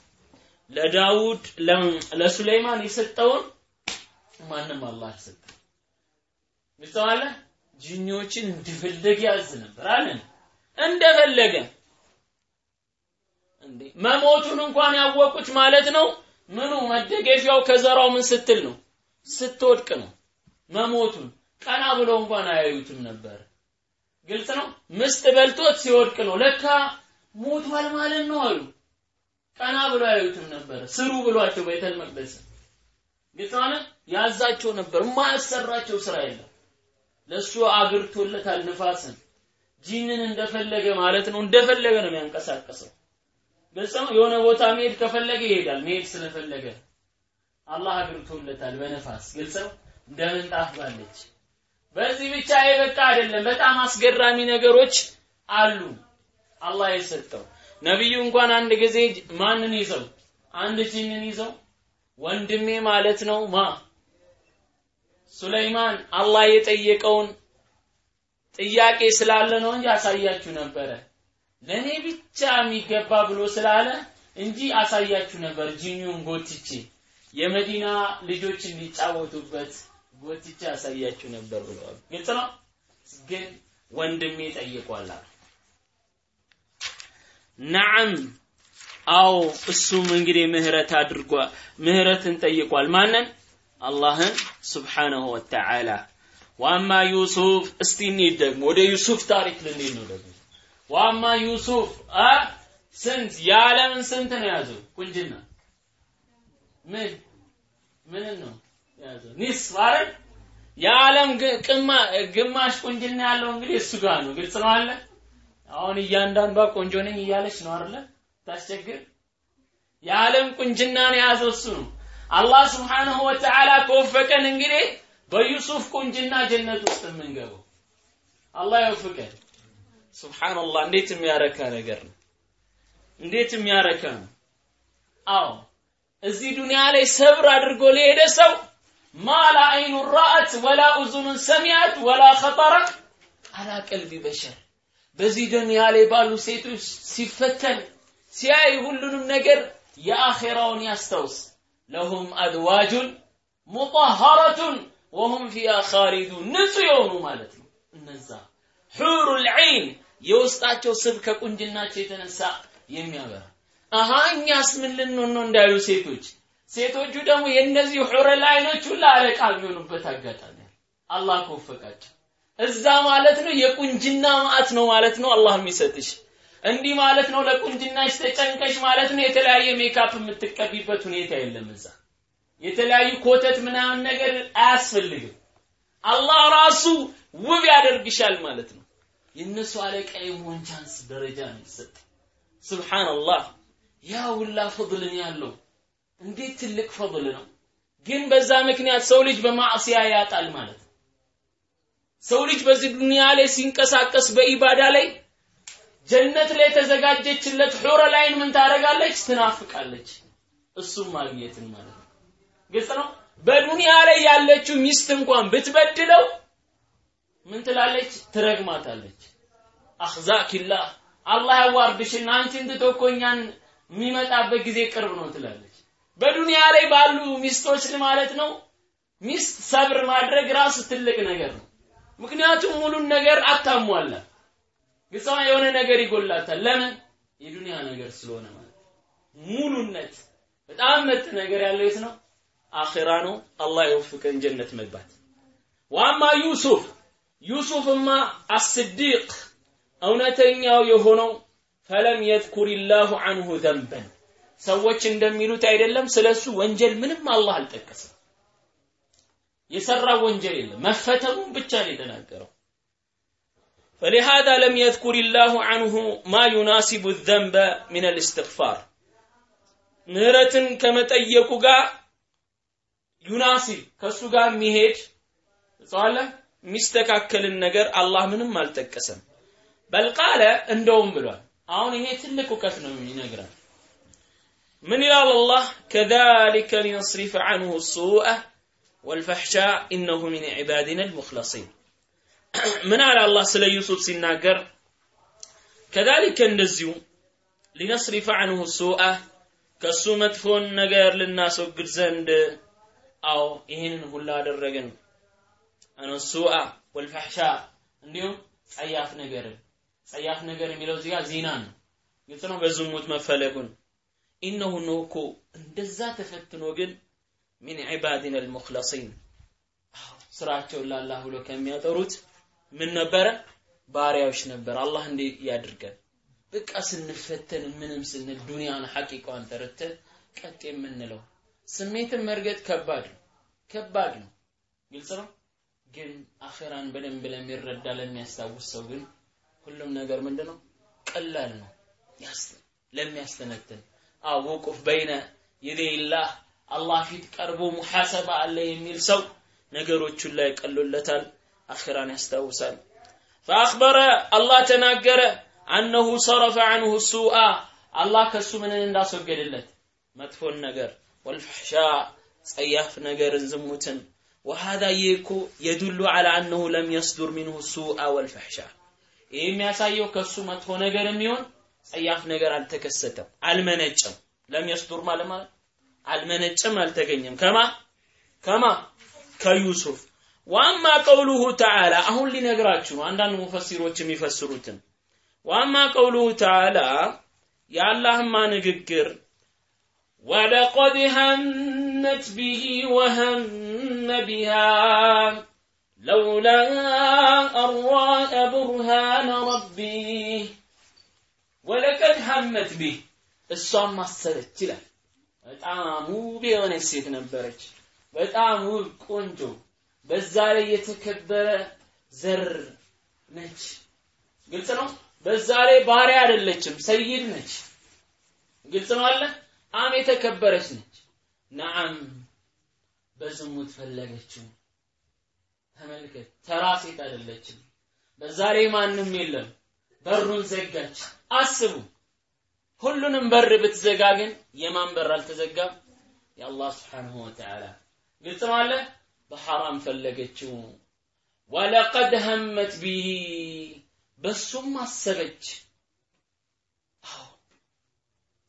ለዳውድ ለሱለይማን የሰጠውን ማንም አላህ አልሰጠ ምስተዋለ ጂኒዎችን እንድፈልግ ያዝ ነበር አለን። እንደፈለገ መሞቱን እንኳን ያወቁት ማለት ነው? ምኑ መደገፊያው ከዘራው ምን ስትል ነው? ስትወድቅ ነው መሞቱን። ቀና ብሎ እንኳን አያዩትም ነበር። ግልጽ ነው? ምስጥ በልቶት ሲወድቅ ነው። ለካ ሞቷል ማለት ነው አሉ። ቀና ብሎ አያዩትም ነበር። ስሩ ብሏቸው ቤተል መቅደስ። ግልጽ ያዛቸው ነበር። የማያሰራቸው ስራ የለም። ለሱ አግርቶለታል ንፋስን። ጂንን እንደፈለገ ማለት ነው። እንደፈለገ ነው የሚያንቀሳቀሰው ነው የሆነ ቦታ መሄድ ከፈለገ ይሄዳል። መሄድ ስለፈለገ አላህ አግርቶለታል በነፋስ። ግልጽ ነው? እንደ ምንጣፍ ባለች። በዚህ ብቻ የበቃ አይደለም። በጣም አስገራሚ ነገሮች አሉ አላህ የሰጠው። ነቢዩ እንኳን አንድ ጊዜ ማንን ይዘው? አንድ ጂንን ይዘው? ወንድሜ ማለት ነው ማ? ሱለይማን አላህ የጠየቀውን ጥያቄ ስላለ ነው እንጂ አሳያችሁ ነበረ ለእኔ ብቻ የሚገባ ብሎ ስላለ እንጂ አሳያችሁ ነበር ጂኒውን ጎትቼ። የመዲና ልጆች እንዲጫወቱበት ጎትቼ አሳያችሁ ነበር ብለዋል። ግልጽ ነው? ግን ወንድሜ ጠይቋል ነዓም አው እሱም እንግዲህ ምህረት አድርጓል ምህረትን ጠይቋል። ማንን? አላህን ስብሓነሁ ወተዓላ። ዋማ ዩሱፍ እስቲ እንሂድ ደግሞ ወደ ዩሱፍ ታሪክ ልንሄድ ነው ደግሞ ዋማ ዩሱፍ አ ስንት? የዓለምን ስንት ነው ያዘው ቁንጅና ምን? ምን ነው ያዘው ኒስፍ አይደል? የዓለም ግማሽ ቁንጅና ያለው እንግዲህ እሱ ጋር ነው። ግልጽ ነው አለ አሁን እያንዳንዷ ቆንጆ ነኝ እያለች ነው አይደለ ታስቸግር? የዓለም ቁንጅናን የያዘው እሱ ነው። አላህ ስብሓንሁ ወተዓላ ከወፈቀን እንግዲህ በዩሱፍ ቁንጅና ጀነት ውስጥ የምንገባው። አላህ ይወፍቀን ሱብሃንአላህ እንዴት የሚያረካ ነገር ነው? እንዴት የሚያረካ ነው? አዎ እዚህ ዱንያ ላይ ሰብር አድርጎ ለሄደ ሰው ማላ አይኑ ራአት ወላ ኡዙኑን ሰሚያት ወላ ኸጠረ አላ ቀልቢ በሸር። በዚህ ዱንያ ላይ ባሉ ሴቶች ሲፈተን ሲያይ ሁሉንም ነገር የአኼራውን ያስታውስ። ለሁም አዝዋጁን ሙጠሃረቱን ወሁም ፊያ ኻሊዱን ንጹህ የሆኑ ማለት ነው። እነዛ ሑሩል ዐይን የውስጣቸው ስብ ከቁንጅናቸው የተነሳ የሚያበራ። አሃ እኛስ ምን ልንሆን እንዳሉ ሴቶች። ሴቶቹ ደግሞ የእነዚህ ሑረል አይኖች ሁላ አለቃ የሚሆኑበት አጋጣሚ አላህ ከወፈቃቸው። እዛ ማለት ነው የቁንጅና ማዕት ነው ማለት ነው አላህ የሚሰጥሽ። እንዲህ ማለት ነው ለቁንጅናሽ ተጨንቀሽ ማለት ነው የተለያየ ሜካፕ የምትቀቢበት ሁኔታ የለም እዛ። የተለያዩ ኮተት ምናምን ነገር አያስፈልግም። አላህ ራሱ ውብ ያደርግሻል ማለት ነው የእነሱ አለቃ የመሆን chance ደረጃ ነው ይሰጥ سبحان الله ያ ሁላ فضل ን ያለው። እንዴት ትልቅ فضل ነው? ግን በዛ ምክንያት ሰው ልጅ በ معصية ያጣል ማለት ነው። ሰው ልጅ በዚህ ዱንያ ላይ ሲንቀሳቀስ በኢባዳ ላይ ጀነት ላይ የተዘጋጀችለት حور العين ምን ታደርጋለች? ትናፍቃለች። እሱም ማግኘትን ማለት ነው። ግልጽ ነው? በዱንያ ላይ ያለችው ሚስት እንኳን ብትበድለው ምን ትላለች? ትረግማታለች። አኽዛኪላህ አላህ ያዋርድሽና አንቺን ትቶ እኮ የሚመጣበት ጊዜ ቅርብ ነው ትላለች። በዱንያ ላይ ባሉ ሚስቶች ማለት ነው። ሚስት ሰብር ማድረግ ራሱ ትልቅ ነገር ነው። ምክንያቱም ሙሉን ነገር አታሟላ። ግልጽ የሆነ ነገር ይጎላታል። ለምን? የዱንያ ነገር ስለሆነ ማለት ሙሉነት በጣም ምርጥ ነገር ያለው የት ነው? አኺራ ነው። አላህ ይወፍቀን ጀነት መግባት። ዋማ ዩሱፍ ዩሱፍማ አስዲቅ እውነተኛው የሆነው ፈለም የዝኩር ላሁ አንሁ ዘንበን ሰዎች እንደሚሉት አይደለም ስለሱ ወንጀል ምንም አላህ አልጠቀሰም የሰራ ወንጀል የለም መፈተኑን ብቻ ነው የተናገረው فلهذا لم يذكر الله عنه ما يناسب الذنب من الاستغفار ምህረትን ከመጠየቁ ጋር ዩናሲብ ከሱ ጋር የሚሄድ ጽዋለ የሚስተካከልን ነገር አላህ ምንም አልጠቀሰም። በልቃለ እንደውም ብሏል። አሁን ይሄ ትልቅ እውቀት ነው ይነግራል ምን ይላል አላህ? ከሊከ ሊነስሪፈ አንሁ ሱአ ወልፈሕሻ ኢነሁ ሚን ዒባዲና ልሙክለሲን ምን አለ አላህ ስለ ዩሱፍ ሲናገር? ከሊከ እንደዚሁ ሊነስሪፈ አንሁ ሱአ ከእሱ መጥፎን ነገር ልናስወግድ ዘንድ አዎ ይህንን ሁላ አደረገን። አነሱአ ወልፈሕሻ እንዲሁም ጸያፍ ነገርን ጸያፍ ነገር የሚለው እዚህ ጋር ዚና ነው። ግልጽ ነው? በዝሙት መፈለጉን። ኢነሁ ነው እኮ እንደዛ ተፈትኖ ግን ሚን ዒባዲና አልሙኽለሲን ስራቸውን ለአላህ ብሎ ከሚያጠሩት ምን ነበረ? ባሪያዎች ነበር። አላህ እንዴ ያድርገን። በቃ ስንፈተን ምንም ስንል ዱንያን ሐቂቃዋን ተረተን ቀጥ የምንለው። ስሜትን መርገጥ ከባድ ነው። ከባድ ነው። ግልጽ ነው ግን አኼራን በደንብ ለሚረዳ ለሚያስታውስ ሰው ግን ሁሉም ነገር ምንድነው? ቀላል ነው። ለሚያስተነትን። አዎ ውቁፍ በይነ የደይላህ አላ ፊት ቀርቦ ሙሐሰባ አለ የሚል ሰው ነገሮቹን ላይ ቀሎለታል አኺራን ያስታውሳል። ፈአኽበረ አላህ ተናገረ አነሁ ሰረፈ አንሁ ሱአ። አላህ ከሱ ምንን እንዳስወገድለት መጥፎን ነገር። ወልፈሕሻ ጸያፍ ነገርን ዝሙትን። ወሃዳ ይህ እኮ የዱሉ አላ አነሁ ለም የስዱር ሚንሁ ሱአ ወልፈሕሻ ይህ የሚያሳየው ከእሱ መጥፎ ነገር የሚሆን ጸያፍ ነገር አልተከሰተም አልመነጨም። ለም የስዱር ማለት ማለት አልመነጨም አልተገኘም። ከማ? ከማ? ከዩሱፍ። ዋማ ቀውሉሁ ተዓላ አሁን ሊነግራችሁ ነው አንዳንድ ሙፈሲሮች የሚፈስሩትን። ዋማ ቀውሉሁ ተዓላ የአላህማ ንግግር ولقد همت به وهم بها لولا أن رأى برهان ربه ولقد همت به እሷም ማሰበች ይላል በጣም ውብ የሆነች ሴት ነበረች በጣም ውብ ቆንጆ በዛ ላይ የተከበረ ዘር ነች ግልጽ ነው በዛ ላይ ባሪያ አይደለችም ሰይድ ነች ግልጽ ነው አለ አም የተከበረች ነች። ነዓም በዝሙት ፈለገችው። ተመልከት ተራ ሴት አይደለችም። በዛ ላይ ማንም የለም። በሩን ዘጋች። አስቡ ሁሉንም በር ብትዘጋ ግን የማን በር አልተዘጋም? የአላህ ስብሓንሁ ወተዓላ። ግልጽ ነው አለ? በሐራም ፈለገችው። ወለቀድ ሀመት ቢሂ በሱም አሰበች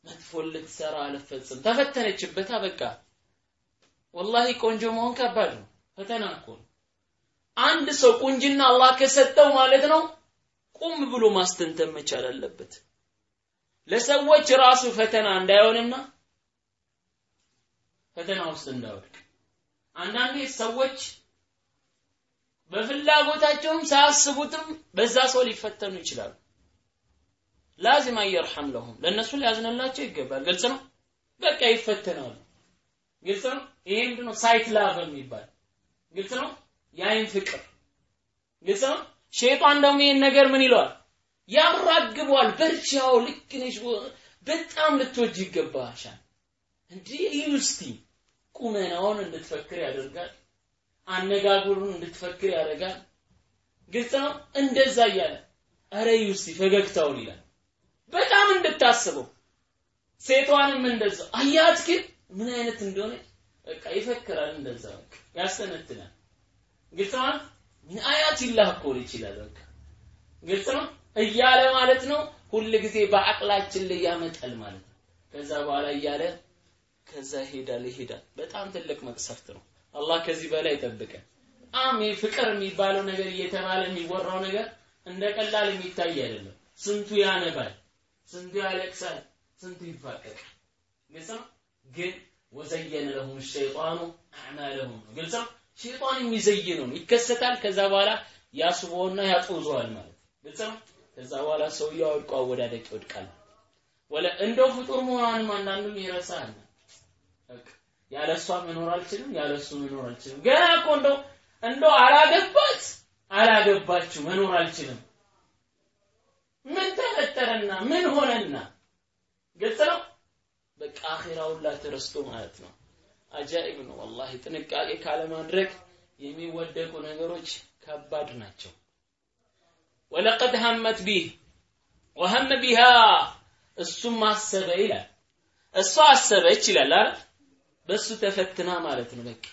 መጥፎ ልትሰራ አልፈጽም ተፈተነችበታ በቃ ወላሂ ቆንጆ መሆን ከባድ ነው። ፈተና እኮ አንድ ሰው ቁንጅና አላህ ከሰጠው ማለት ነው ቁም ብሎ ማስተንተን መቻል አለበት። ለሰዎች ራሱ ፈተና እንዳይሆንና ፈተና ውስጥ እንዳይወድቅ። አንዳንዴ ሰዎች በፍላጎታቸውም ሳያስቡትም በዛ ሰው ሊፈተኑ ይችላሉ ላዚም አየርሐም ለሁም። ለእነሱ ሊያዝንላቸው ይገባል። ግልጽ ነው? በቃ ይፈተናሉ። ግልጽ ነው? ይሄ ምንድነው? sight love የሚባል ግልጽ ነው? የአይን ፍቅር ግልጽ ነው? ሸይጣን ደግሞ ይሄን ነገር ምን ይለዋል? ያራግቧል። በርቺ አው ልክ ነሽ። በጣም ልትወጅ ይገባሻል። እንዲህ እዩ ቁመናውን እንድትፈክር ያደርጋል። አነጋገሩን እንድትፈክር ያደርጋል። ግልጽ ነው? እንደዛ እያለ። አረ እዩ ፈገግታውን ይላል በጣም እንድታስበው ሴቷንም እንደዛ። አያት ግን ምን አይነት እንደሆነ በቃ ይፈክራል እንደዛ። በቃ ያስተነትናል። ግልጽ ነው? ምን አያት እኮ ይችላል። በቃ ግልጽ ነው? እያለ ማለት ነው ሁል ጊዜ በአቅላችን ላይ ያመጣል ማለት ነው። ከዛ በኋላ እያለ ከዛ ይሄዳል ይሄዳል። በጣም ትልቅ መቅሰፍት ነው። አላህ ከዚህ በላይ ይጠብቀን። በጣም ፍቅር የሚባለው ነገር እየተባለ የሚወራው ነገር እንደ ቀላል የሚታይ አይደለም። ስንቱ ያነባል ስንቱ ያለቅሳል? ስንቱ ይፋቀቃል ግልጽ ነው? ግን ወዘየነ ለሁም ሸይጣኑ አዕማለሁም ነው። ግልጽ ሸይጣን የሚዘይነው ነው። ይከሰታል ከዛ በኋላ ያስቦና ያጦዘዋል ማለት ግልጽ ነው? ከዛ በኋላ ሰውየው አውድቆ አወዳደቅ ይወድቃል። ወለ እንደው ፍጡር መሆኗንም አንዳንዱም ይረሳል። ያለ እሷ መኖር አልችልም ያለ እሱ መኖር አልችልም። ገና እኮ እንደው እንደው አላገባት አላገባችሁ መኖር አልችልም ምን ተፈጠረና? ምን ሆነና? ግልጽ ነው? በቃ አኺራውን ላይ ተረስቶ ማለት ነው። አጃኢብ ነው ወላሂ። ጥንቃቄ ካለማድረግ የሚወደቁ ነገሮች ከባድ ናቸው። ወለቀድ ሀመት ቢህ ወሀመ ቢሃ እሱም አሰበ ይላል። እሷ አሰበች ይላል አይደል? በሱ ተፈትና ማለት ነው በቃ።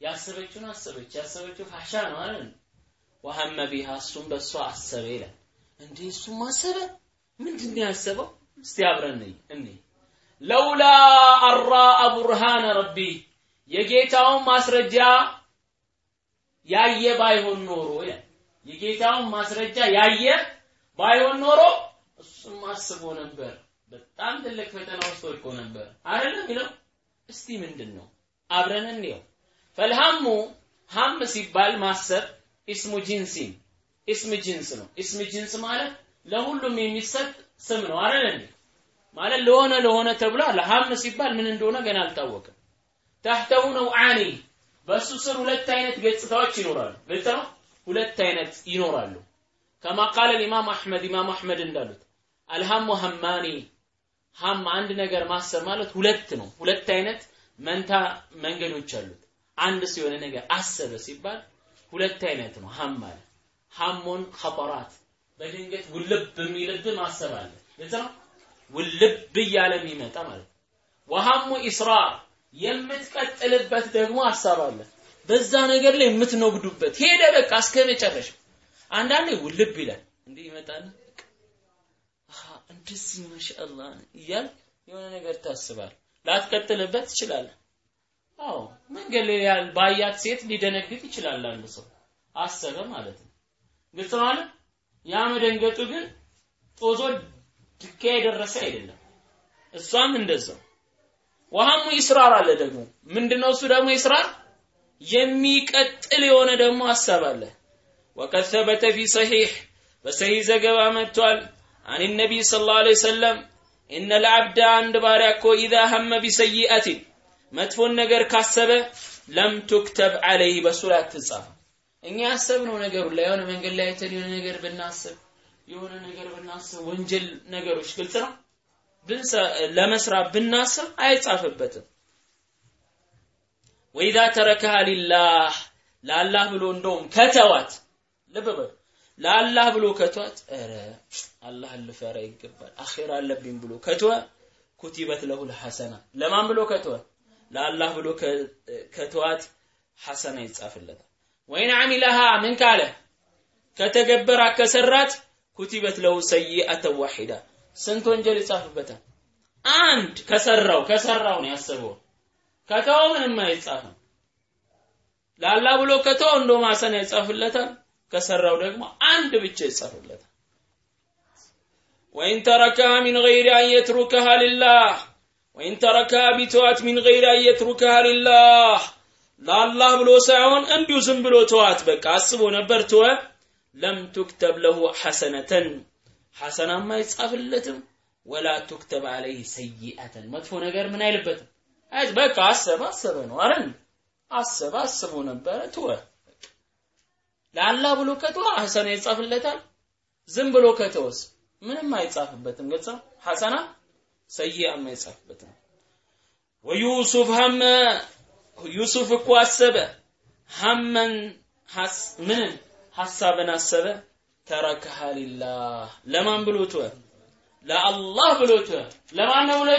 ያሰበችውን አሰበች። ያሰበችው ፋሻ ነው አይደል? ወሀመ ቢሃ እሱም በሷ አሰበ ይላል እንዴ እሱም አሰበ ምንድን ነው ያሰበው? እስቲ አብረን እኔ ለውላ አራአ ቡርሃነ ረቢ የጌታውን ማስረጃ ያየ ባይሆን ኖሮ የጌታውን ማስረጃ ያየ ባይሆን ኖሮ እሱም አስቦ ነበር። በጣም ትልቅ ፈተና ውስጥ ወድቆ ነበር። አይደለም ይለው እስቲ ምንድን ነው? አብረን እንየው። فالهم هم ሲባል ማሰብ اسم جنس اسم جنس ነው። اسم جنس ማለት ለሁሉም የሚሰጥ ስም ነው አይደል ማለት ለሆነ ለሆነ ተብሏል። هم ሲባል ምን እንደሆነ ገና አልታወቀም። تحته نوعان በሱ ስር ሁለት አይነት ገጽታዎች ይኖራሉ። ግልጽ ነው? ሁለት አይነት ይኖራሉ። ከማ ቃለ ኢማም አሕመድ ኢማም አሕመድ እንዳሉት አልሃሙ ሀማኒ ሀም አንድ ነገር ማሰብ ማለት ሁለት ነው። ሁለት አይነት መንታ መንገዶች አሉት። አንድ ሲሆነ ነገር አሰበ ሲባል ሁለት አይነት ነው። ሀም ማለት ሀሙን ኸጠራት በድንገት ውልብ የሚልብ ማሰብ አለ። ግልጽ ውልብ እያለ የሚመጣ ማለት ነው። ወሀሙ ኢስራር የምትቀጥልበት ደግሞ ሀሳብ አለ። በዛ ነገር ላይ የምትነግዱበት ሄደ በቃ እስከ መጨረሻ አንዳንዴ ውልብ ይላል። እንዲህ ይመጣል። እንደዚህ ማሻአላ እያል የሆነ ነገር ታስባል ላትቀጥልበት ትችላለህ። አዎ መንገድ ላይ ባያት ሴት ሊደነግጥ ይችላል አንድ ሰው። አሰበ ማለት ነው ግልጽ ነው አይደል? ያ መደንገጡ ግን ጦዞ ድካ የደረሰ አይደለም። እሷም እንደዛው። ውሃሙ ይስራር አለ ደግሞ። ምንድነው እሱ ደግሞ ይስራር የሚቀጥል የሆነ ደግሞ ሀሳብ አለ። ወቀድ ተበተ ፊ ሰሒሕ በሰሂህ ዘገባ መጥቷል። አን ነቢይ ሰለላሁ ዐለይሂ ወሰለም እነ ለዓብደ አንድ ባሪያ እኮ ኢዛ ሀመ ቢሰይአቲን መጥፎን ነገር ካሰበ ለም ቱክተብ ዐለይህ በሱ ላይ አትጻፍም እኛ ያሰብነው ነገሩ ላይ የሆነ መንገድ ላይ አይተን የሆነ ነገር ብናስብ የሆነ ነገር ብናስብ ወንጀል ነገሮች ግልጽ ነው? ለመስራት ብናስብ አይጻፍበትም። ወኢዛ ተረከሃ ሊላህ ለአላህ ብሎ እንደውም ከተዋት ልብ በሉ ለአላህ ብሎ ከተዋት ኧረ አላህን ልፈራ ይገባል አኼራ አለብኝ ብሎ ከተወ ኩቲበት ለሁ ሐሰና ለማን ብሎ ከተወ? ለአላህ ብሎ ከተዋት ሐሰና ይጻፍለታል ወይን አሚለሃ ምን ካለ ከተገበራ ከሰራት ኩቲበት ለሁ ሰይአተ ዋሂዳ ስንት ወንጀል ይጻፍበታል አንድ ከሰራው ከሰራው ነው ያሰበው ከተወው ምንም አይጻፍም ለአላህ ብሎ ከተወው እንደውም ሐሰና ይጻፍለታል ከሰራው ደግሞ አንድ ብቻ ይጻፍለታል وإن تركها من غير أن يتركها لله وإن تركها بتوات من غير أن يتركها لله ለአላህ ብሎ ሳይሆን እንዲሁ ዝም ብሎ ተዋት። በቃ አስቦ ነበር ተወ። ለም ቱክተብ ለሁ ሐሰነተን ሐሰናም አይጻፍለትም። ወላ ቱክተብ አለይህ ሰይአተን መጥፎ ነገር ምን አይልበትም? አይ በቃ አሰበ አሰበ ነው አረን አሰበ አስቦ ነበረ ተወ። ለአላህ ብሎ ከተወ ሐሰና ይጻፍለታል። ዝም ብሎ ከተወስ ምንም አይጻፍበትም። ግልጽ ሐሰና ሰይአም አይጻፍበትም። ወዩሱፍ ሀመ ዩሱፍ እኮ አሰበ። ሀመን ምን ሐሳብን አሰበ? ተረከሃ ሊላህ። ለማን ብሎ ለአላህ ብሎ ተወ ለማን ነው ብሎ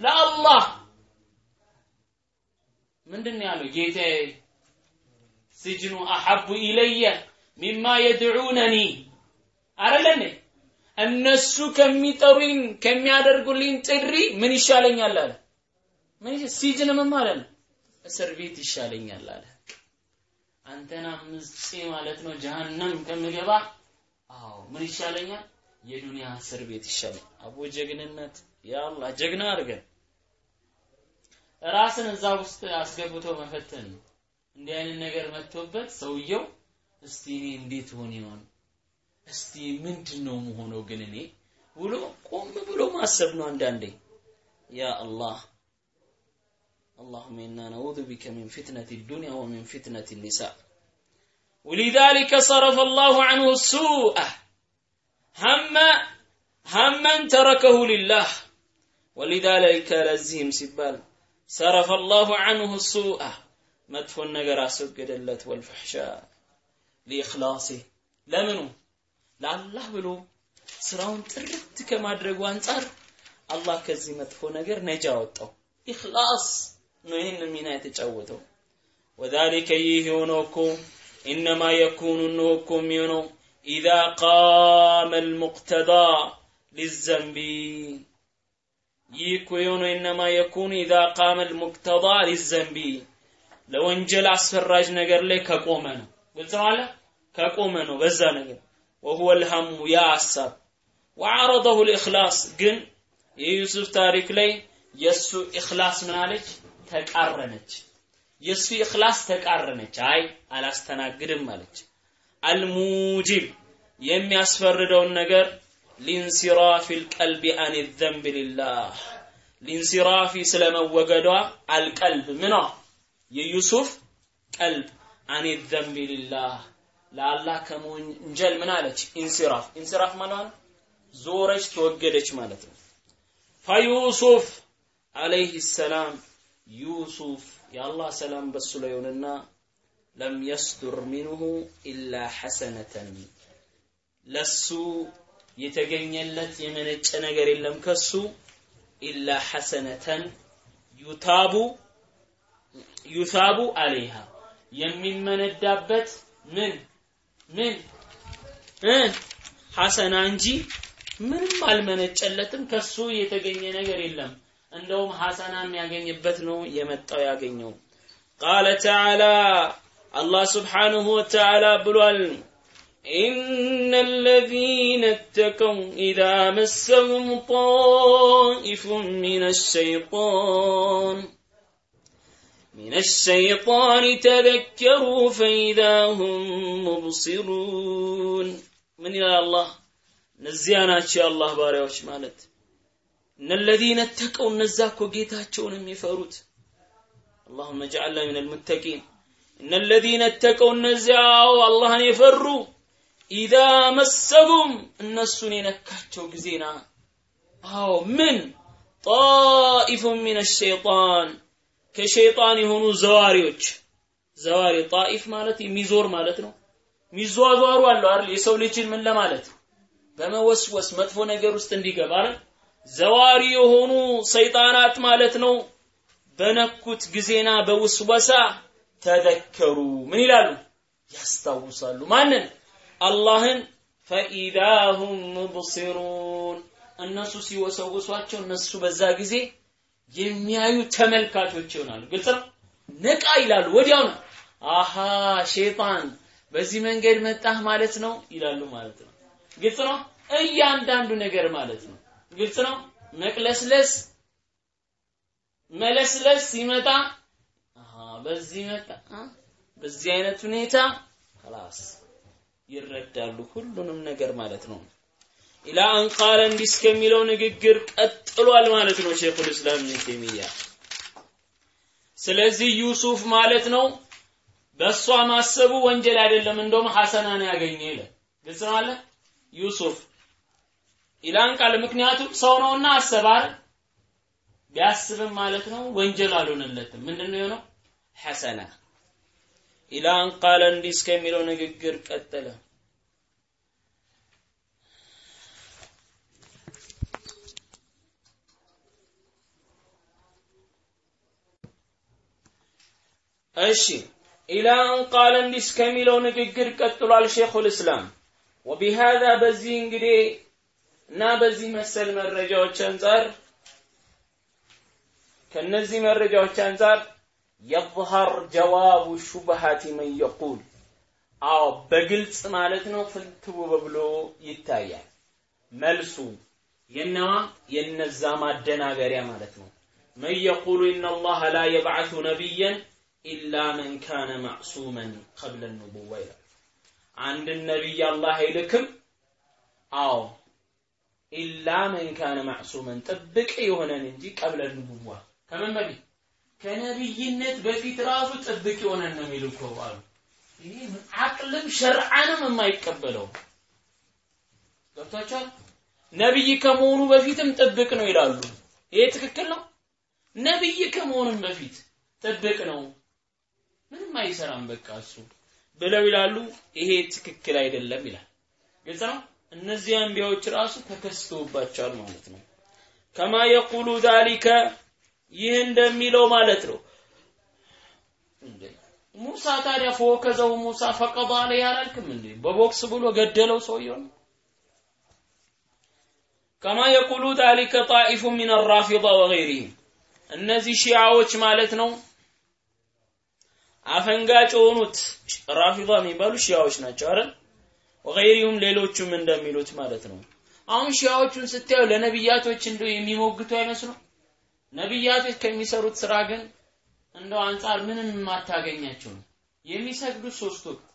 ለአላህ። ምንድን ያለው? ጌታዬ ሲጅኑ አሐቡ ኢለየ ሚማ የድዑነኒ። አይደለ እነሱ ከሚጠሩኝ ከሚያደርጉልኝ ጥሪ ምን ይሻለኛል አለ። ምን ሲጅን ምን ማለት ነው እስር ቤት ይሻለኛል አለ። አንተን አምስቼ ማለት ነው ጀሃነም ከምገባ? አዎ። ምን ይሻለኛል? የዱንያ እስር ቤት ይሻለኝ አቦ ጀግንነት። ያ አላህ ጀግና አድርገን ራስን እዛ ውስጥ አስገብቶ መፈተን እንዲህ አይነት ነገር መጥቶበት ሰውየው እስቲ እኔ እንዴት ሆን ይሆን እስቲ ምንድን ነው መሆነው ግን እኔ ብሎ ቆም ብሎ ማሰብ ነው አንዳንዴ። ያ አላህ اللهم إنا نعوذ بك من فتنة الدنيا ومن فتنة النساء ولذلك صرف الله عنه السوء هم هما تركه لله ولذلك لزهم سبال صرف الله عنه السوء مدفو النجر أسجدلت والفحشاء لإخلاصه لمنه ለአላህ ብሎ ስራውን ጥርት ከማድረጉ አንጻር አላህ ከዚህ መጥፎ ነገር ነጃ ወጣው ኢኽላስ ነው ይህን ሚና የተጫወተው ወዛሊከ ይህ የሆነው እኮ ኢነማ የኩኑ እነሆ እኮ የሚሆነው ኢዛ ቃመ ልሙቅተዳ ሊዘንቢ ይህ እኮ የሆነው ኢነማ የኩኑ ኢዛ ቃመ ልሙቅተዳ ሊዘንቢ ለወንጀል አስፈራጅ ነገር ላይ ከቆመ ነው ግልጽ ነው አለ ከቆመ ነው በዛ ነገር وهو الهم يا حساب وعرضه الإخلاص ግን የዩሱፍ ታሪክ ላይ የሱ ኢኽላስ ምን አለች ተቃረነች። የሱ ኢኽላስ ተቃረነች። አይ አላስተናግድም አለች። الموجب የሚያስፈርደውን ነገር لانصراف القلب عن الذنب لله። لانصراف ስለመወገዷ القلب። ምኗ? የዩሱፍ قلب። عن الذنب لله። ለአላህ ከመወንጀል ምን አለች? انصراف። انصراف ማለት ነው ዞረች ተወገደች ማለት ነው። فيوسف عليه السلام ዩሱፍ የአላህ ሰላም በሱ ላይ ይሁንና ለም የስዱር ሚንሁ ኢላ ሐሰነተን። ለሱ የተገኘለት የመነጨ ነገር የለም ከሱ ኢላ ሐሰነተን። ዩታቡ ዩታቡ አለይሃ የሚመነዳበት ምን ምን ሐሰና እንጂ ምንም አልመነጨለትም ከሱ የተገኘ ነገር የለም እንደውም ሐሰና የሚያገኝበት ነው የመጣው ያገኘው ቃለ ተዓላ አላህ ስብሓንሁ ወተዓላ ብሏል إن الذين اتقوا إذا مسهم طائف من الشيطان من الشيطان تذكروا فإذا هم مبصرون من إلى الله نزيانا يا الله باريوش مالت እነለዚነ ተቀው እነዛ እኮ ጌታቸውን የሚፈሩት። አላሁመ ጀዐልና ሚነል ሙተቂን። እነለዚነ ተቀው እነዚያው አላህን የፈሩ። ኢዛ መሰሁም እነሱን የነካቸው ጊዜና አዎ ምን? ጣኢፉ ሚነ ሸይጣን። ከሸይጣን የሆኑ ዘዋሪዎች። ዘዋሪ ጣኢፍ ማለት የሚዞር ማለት ነው። የሚዟዟሩ አለው አይደል? የሰው ልጅን ምን ለማለት? በመወስወስ መጥፎ ነገር ውስጥ እንዲገባ አይደል? ዘዋሪ የሆኑ ሰይጣናት ማለት ነው። በነኩት ጊዜና በውስወሳ ተዘከሩ። ምን ይላሉ? ያስታውሳሉ። ማንን? አላህን። ፈኢዳሁም ሙብሲሩን። እነሱ ሲወሰውሷቸው እነሱ በዛ ጊዜ የሚያዩ ተመልካቾች ይሆናሉ። ግልጽ ነው? ነቃ ይላሉ ወዲያው ነው አሃ ሼጣን በዚህ መንገድ መጣህ ማለት ነው ይላሉ ማለት ነው። ግልጽ ነው? እያንዳንዱ ነገር ማለት ነው ግልጽ ነው መቅለስለስ መለስለስ ሲመጣ አሃ በዚህ መጣ በዚህ አይነት ሁኔታ خلاص ይረዳሉ ሁሉንም ነገር ማለት ነው ኢላ አን ቃለ እንዲህ እስከሚለው ንግግር ቀጥሏል ማለት ነው ሼኹል እስላም ኢብኑ ተይሚያ ስለዚህ ዩሱፍ ማለት ነው በእሷ ማሰቡ ወንጀል አይደለም እንደውም ሐሰናን ያገኘ ይላል ግልጽ ነው አለ ዩሱፍ ኢላን ቃል ምክንያቱም ሰው ነውና አሰባር ቢያስብም ማለት ነው ወንጀል አልሆነለትም። ምንድነው የሆነው? ሐሰና። ኢላን ቃለ እንዲህ እስከሚለው ንግግር ቀጠለ። እሺ ኢላ አን ቃለ እንዲህ እስከሚለው ንግግር ቀጥሏል ሼኹል እስላም። ወቢሃዛ በዚህ እንግዲህ እና በዚህ መሰል መረጃዎች አንጻር ከነዚህ መረጃዎች አንጻር የظهር ጀዋቡ ሹብሃቲ መን የቁል። አዎ በግልጽ ማለት ነው። ፍንትው ብሎ ይታያል። መልሱ የነዋ? የነዛ ማደናገሪያ ማለት ነው። መን የቁሉ ኢነ አላህ ላ የብዓቱ ነቢየን ኢላ መን ካነ ማዕሱመን ቀብለ ኑቡዋ ይላል። አንድን ነቢይ አላህ አይልክም? አዎ። ኢላ መን ካነ ማዕሱመን ጥብቅ የሆነን እንጂ ቀብለ ኑቡዋ። ከምን በፊት? ከነቢይነት በፊት ራሱ ጥብቅ የሆነን ነው የሚልከው አሉ። ይህ አቅልም ሸርዓንም የማይቀበለው ገብቷቸዋል? ነቢይ ከመሆኑ በፊትም ጥብቅ ነው ይላሉ። ይሄ ትክክል ነው? ነቢይ ከመሆኑም በፊት ጥብቅ ነው? ምንም አይሰራም በቃ እሱ ብለው ይላሉ። ይሄ ትክክል አይደለም ይላል። ግልጽ ነው እነዚህ አንቢያዎች ራሱ ተከስተውባቸዋል ማለት ነው። ከማ የቁሉ ዛሊከ ይህ እንደሚለው ማለት ነው። ሙሳ ታዲያ ፈወከዘው ሙሳ ፈቀደ አለይ አላልክም እንዴ? በቦክስ ብሎ ገደለው ሰውየው ከማ የቁሉ ዛሊከ ጣኢፉ ሚን አራፊዳ ወገይሪህም እነዚህ ሺዓዎች ማለት ነው አፈንጋጭ የሆኑት ራፊዳ የሚባሉ ሺያዎች ናቸው አይደል ወገይሪሁም ሌሎቹም እንደሚሉት ማለት ነው። አሁን ሺያዎቹን ስታዩ ለነቢያቶች እንደው የሚሞግቱ አይመስሉ ነቢያቶች ከሚሰሩት ስራ ግን እንደው አንጻር ምንም የማታገኛቸው ነው። የሚሰግዱት ሶስት ወቅት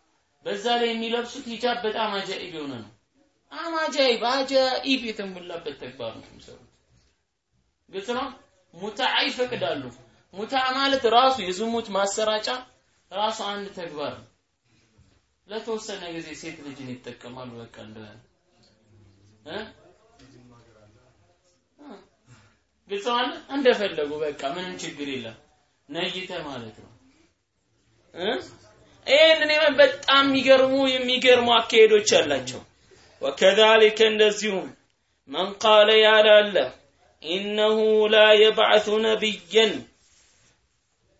በዛ ላይ የሚለብሱት ሂጃብ በጣም አጃኢብ የሆነ ነው። በጣም አጃኢብ የተሞላበት ተግባር ነው የሚሰሩት። ግልጽ ነው? ሙታ ይፈቅዳሉ። ሙታ ማለት ራሱ የዝሙት ማሰራጫ ራሱ አንድ ተግባር ነው ለተወሰነ ጊዜ ሴት ልጅን ይጠቀማሉ። በቃ እንደ ግልጽ እንደፈለጉ በቃ ምንም ችግር የለም። ነይተ ማለት ነው። ይህንን በጣም የሚገርሙ የሚገርሙ አካሄዶች አላቸው። ወከዛሊከ እንደዚሁም መን ቃለ ያለ አለ ኢነሁ ላ የብዓቱ ነቢየን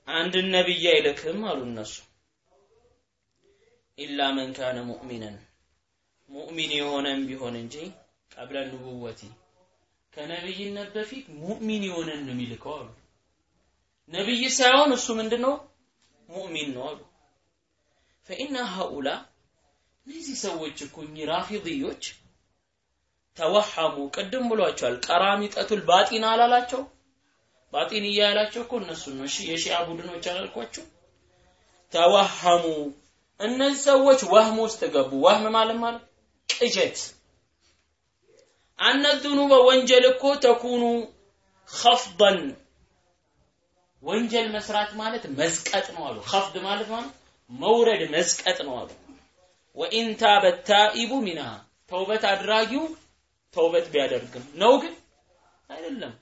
አንድን ነቢይ አይልክም አሉ እነሱ ኢላ መን ካነ ሙእሚነን። ሙእሚን የሆነም ቢሆን እንጂ ቀብለ ንቡወቲ ከነብይነት በፊት ሙእሚን የሆነን ነው የሚልከው አሉ። ነብይ ሳይሆን እሱ ምንድነው? ሙእሚን ነው አሉ። ፈኢነ ሃኡላ እነዚህ ሰዎች እኮ እኚህ ራፊድዮች ተወሐሙ። ቅድም ብሏቸዋል። ቀራሚጠቱል ባጢን አላላቸው? ባጢን እያላቸው እኮ እነሱ ነው። የሺአ ቡድኖች አላልኳቸው ተወሐሙ እነዚህ ሰዎች ወህም ውስጥ ገቡ። ወህም ማለት ማለት ቅጀት አነዱኑ በወንጀል እኮ ተኩኑ ኸፍደን። ወንጀል መስራት ማለት መዝቀጥ ነው አሉ። ኸፍድ ማለት ማለት መውረድ መዝቀጥ ነው አሉ። ወኢን ታበ ታኢቡ ሚንሃ። ተውበት አድራጊው ተውበት ቢያደርግም ነው ግን አይደለም።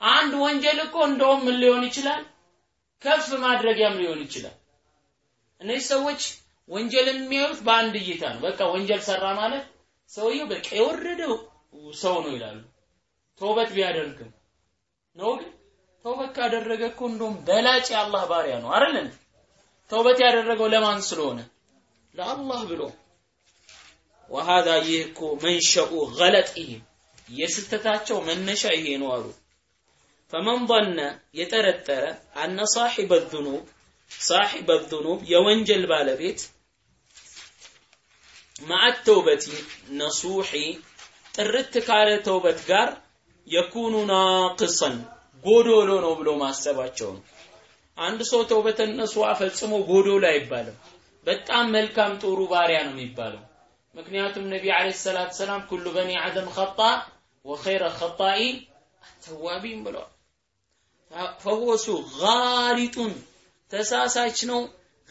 አንድ ወንጀል እኮ እንደውም ምን ሊሆን ይችላል? ከፍ ማድረጊያም ሊሆን ይችላል እነዚህ ሰዎች ወንጀልን የሚያዩት በአንድ እይታ ነው በቃ ወንጀል ሰራ ማለት ሰውየው በቃ የወረደው ሰው ነው ይላሉ ተውበት ቢያደርግም ነው ግን ተውበት ካደረገ እኮ እንደውም በላጭ የአላህ ባሪያ ነው አይደል ተውበት ያደረገው ለማን ስለሆነ ለአላህ ብሎ وهذا ይህኮ መንሸኡ ገለጥህም የስተታቸው መነሻ ይሄ ነው አሉ ፈመን ظن የጠረጠረ አነ صاحب الذنوب ሳሒበ ዙኑብ የወንጀል ባለቤት ማዓት ተውበቲ ነሱሒ ጥርት ካለ ተውበት ጋር የኩኑ ናቅሰን ጎዶሎ ነው ብሎ ማሰባቸው ነው። አንድ ሰው ተውበተን ነሱዓ ፈጽሞ ጎዶሎ አይባልም። በጣም መልካም ጥሩ ባሪያ ነው የሚባለው። ምክንያቱም ነቢ ዓለይሂ ሰላቱ ሰላም ኩሉ በኒ አደም ኸጣ ወኸይረ ኸጣኢ አተዋቢን ብለዋል። ፈወሱ ጋሊጡን ተሳሳች ነው።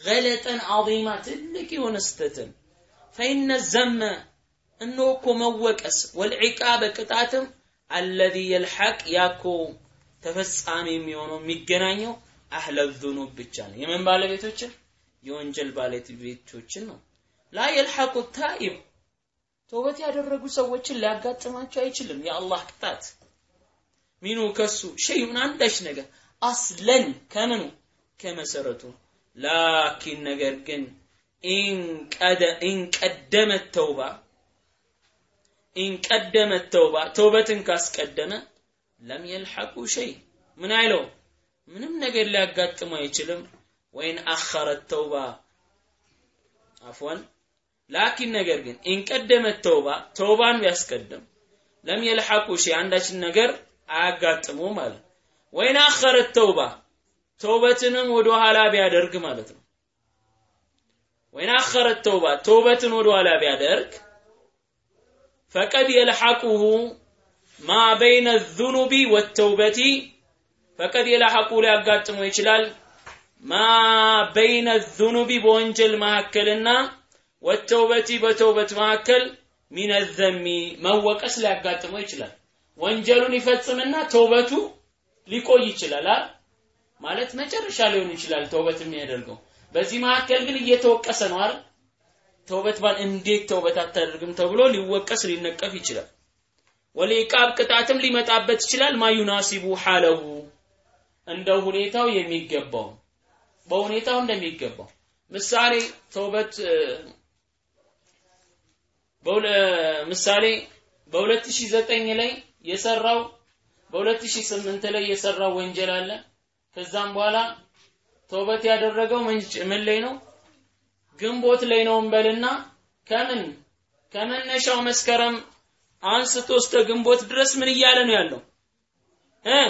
ገለጠን አዚማ ትልቅ የሆነ ስተትን ፈኢነ ዘመ እኮ መወቀስ ወልዒቃበ ቅጣትም አለዚ የልሐቅ ያኮ ተፈጻሚ የሚሆነው የሚገናኘው አህለ ዙኑብ ብቻ ነው። የምን ባለቤቶችን? የወንጀል ባለቤቶችን ነው። ላ የልሐቁ ታኢብ ተውበት ያደረጉ ሰዎችን ሊያጋጥማቸው አይችልም። የአላህ ቅጣት ሚኑ ከሱ ሸይኡን አንዳች ነገር አስለን ከምኑ ከመሰረቱ። ላኪን ነገር ግን ኢንቀደመት ተውባ ኢንቀደመት ተውባ ተውበትን ካስቀደመ ለም የልሐቁ ሸይ። ምን አይለው? ምንም ነገር ሊያጋጥሙ አይችልም። ወይን አኸረት ተውባ። አፍወን ላኪን ነገር ግን ኢንቀደመት ተውባ ተውባን ቢያስቀድም ለም የልሐቁ ሸይ አንዳችን ነገር አያጋጥሙ ማለት ወይን አኸረት ተውባ ተውበትንም ወደ ኋላ ቢያደርግ ማለት ነው። ወይን አኸረት ተውባ ተውበትን ወደ ኋላ ቢያደርግ ፈቀድ የልሐቁሁ ማ በይነ ዙኑቢ ወተውበቲ ፈቀድ የልሐቁ ሊያጋጥመው ይችላል። ማ በይነ ዙኑቢ በወንጀል መካከልና ወተውበቲ በተውበት መካከል ሚነ ዘሚ መወቀስ ሊያጋጥመው ይችላል። ወንጀሉን ይፈጽምና ተውበቱ ሊቆይ ይችላል ማለት መጨረሻ ሊሆን ይችላል ተውበት የሚያደርገው። በዚህ መካከል ግን እየተወቀሰ ነው አይደል? ተውበት ባል እንዴት ተውበት አታደርግም ተብሎ ሊወቀስ ሊነቀፍ ይችላል። ወሊቃብ ቅጣትም ሊመጣበት ይችላል። ማዩናሲቡ ሐለሁ እንደ ሁኔታው የሚገባው በሁኔታው እንደሚገባው ምሳሌ ተውበት ምሳሌ በ2009 ላይ የሰራው በ2008 ላይ የሰራው ወንጀል አለ ከዛም በኋላ ተውበት ያደረገው ምን ላይ ነው? ግንቦት ላይ ነው እንበልና ከምን? ከመነሻው መስከረም አንስቶ እስከ ግንቦት ድረስ ምን እያለ ነው ያለው? እ?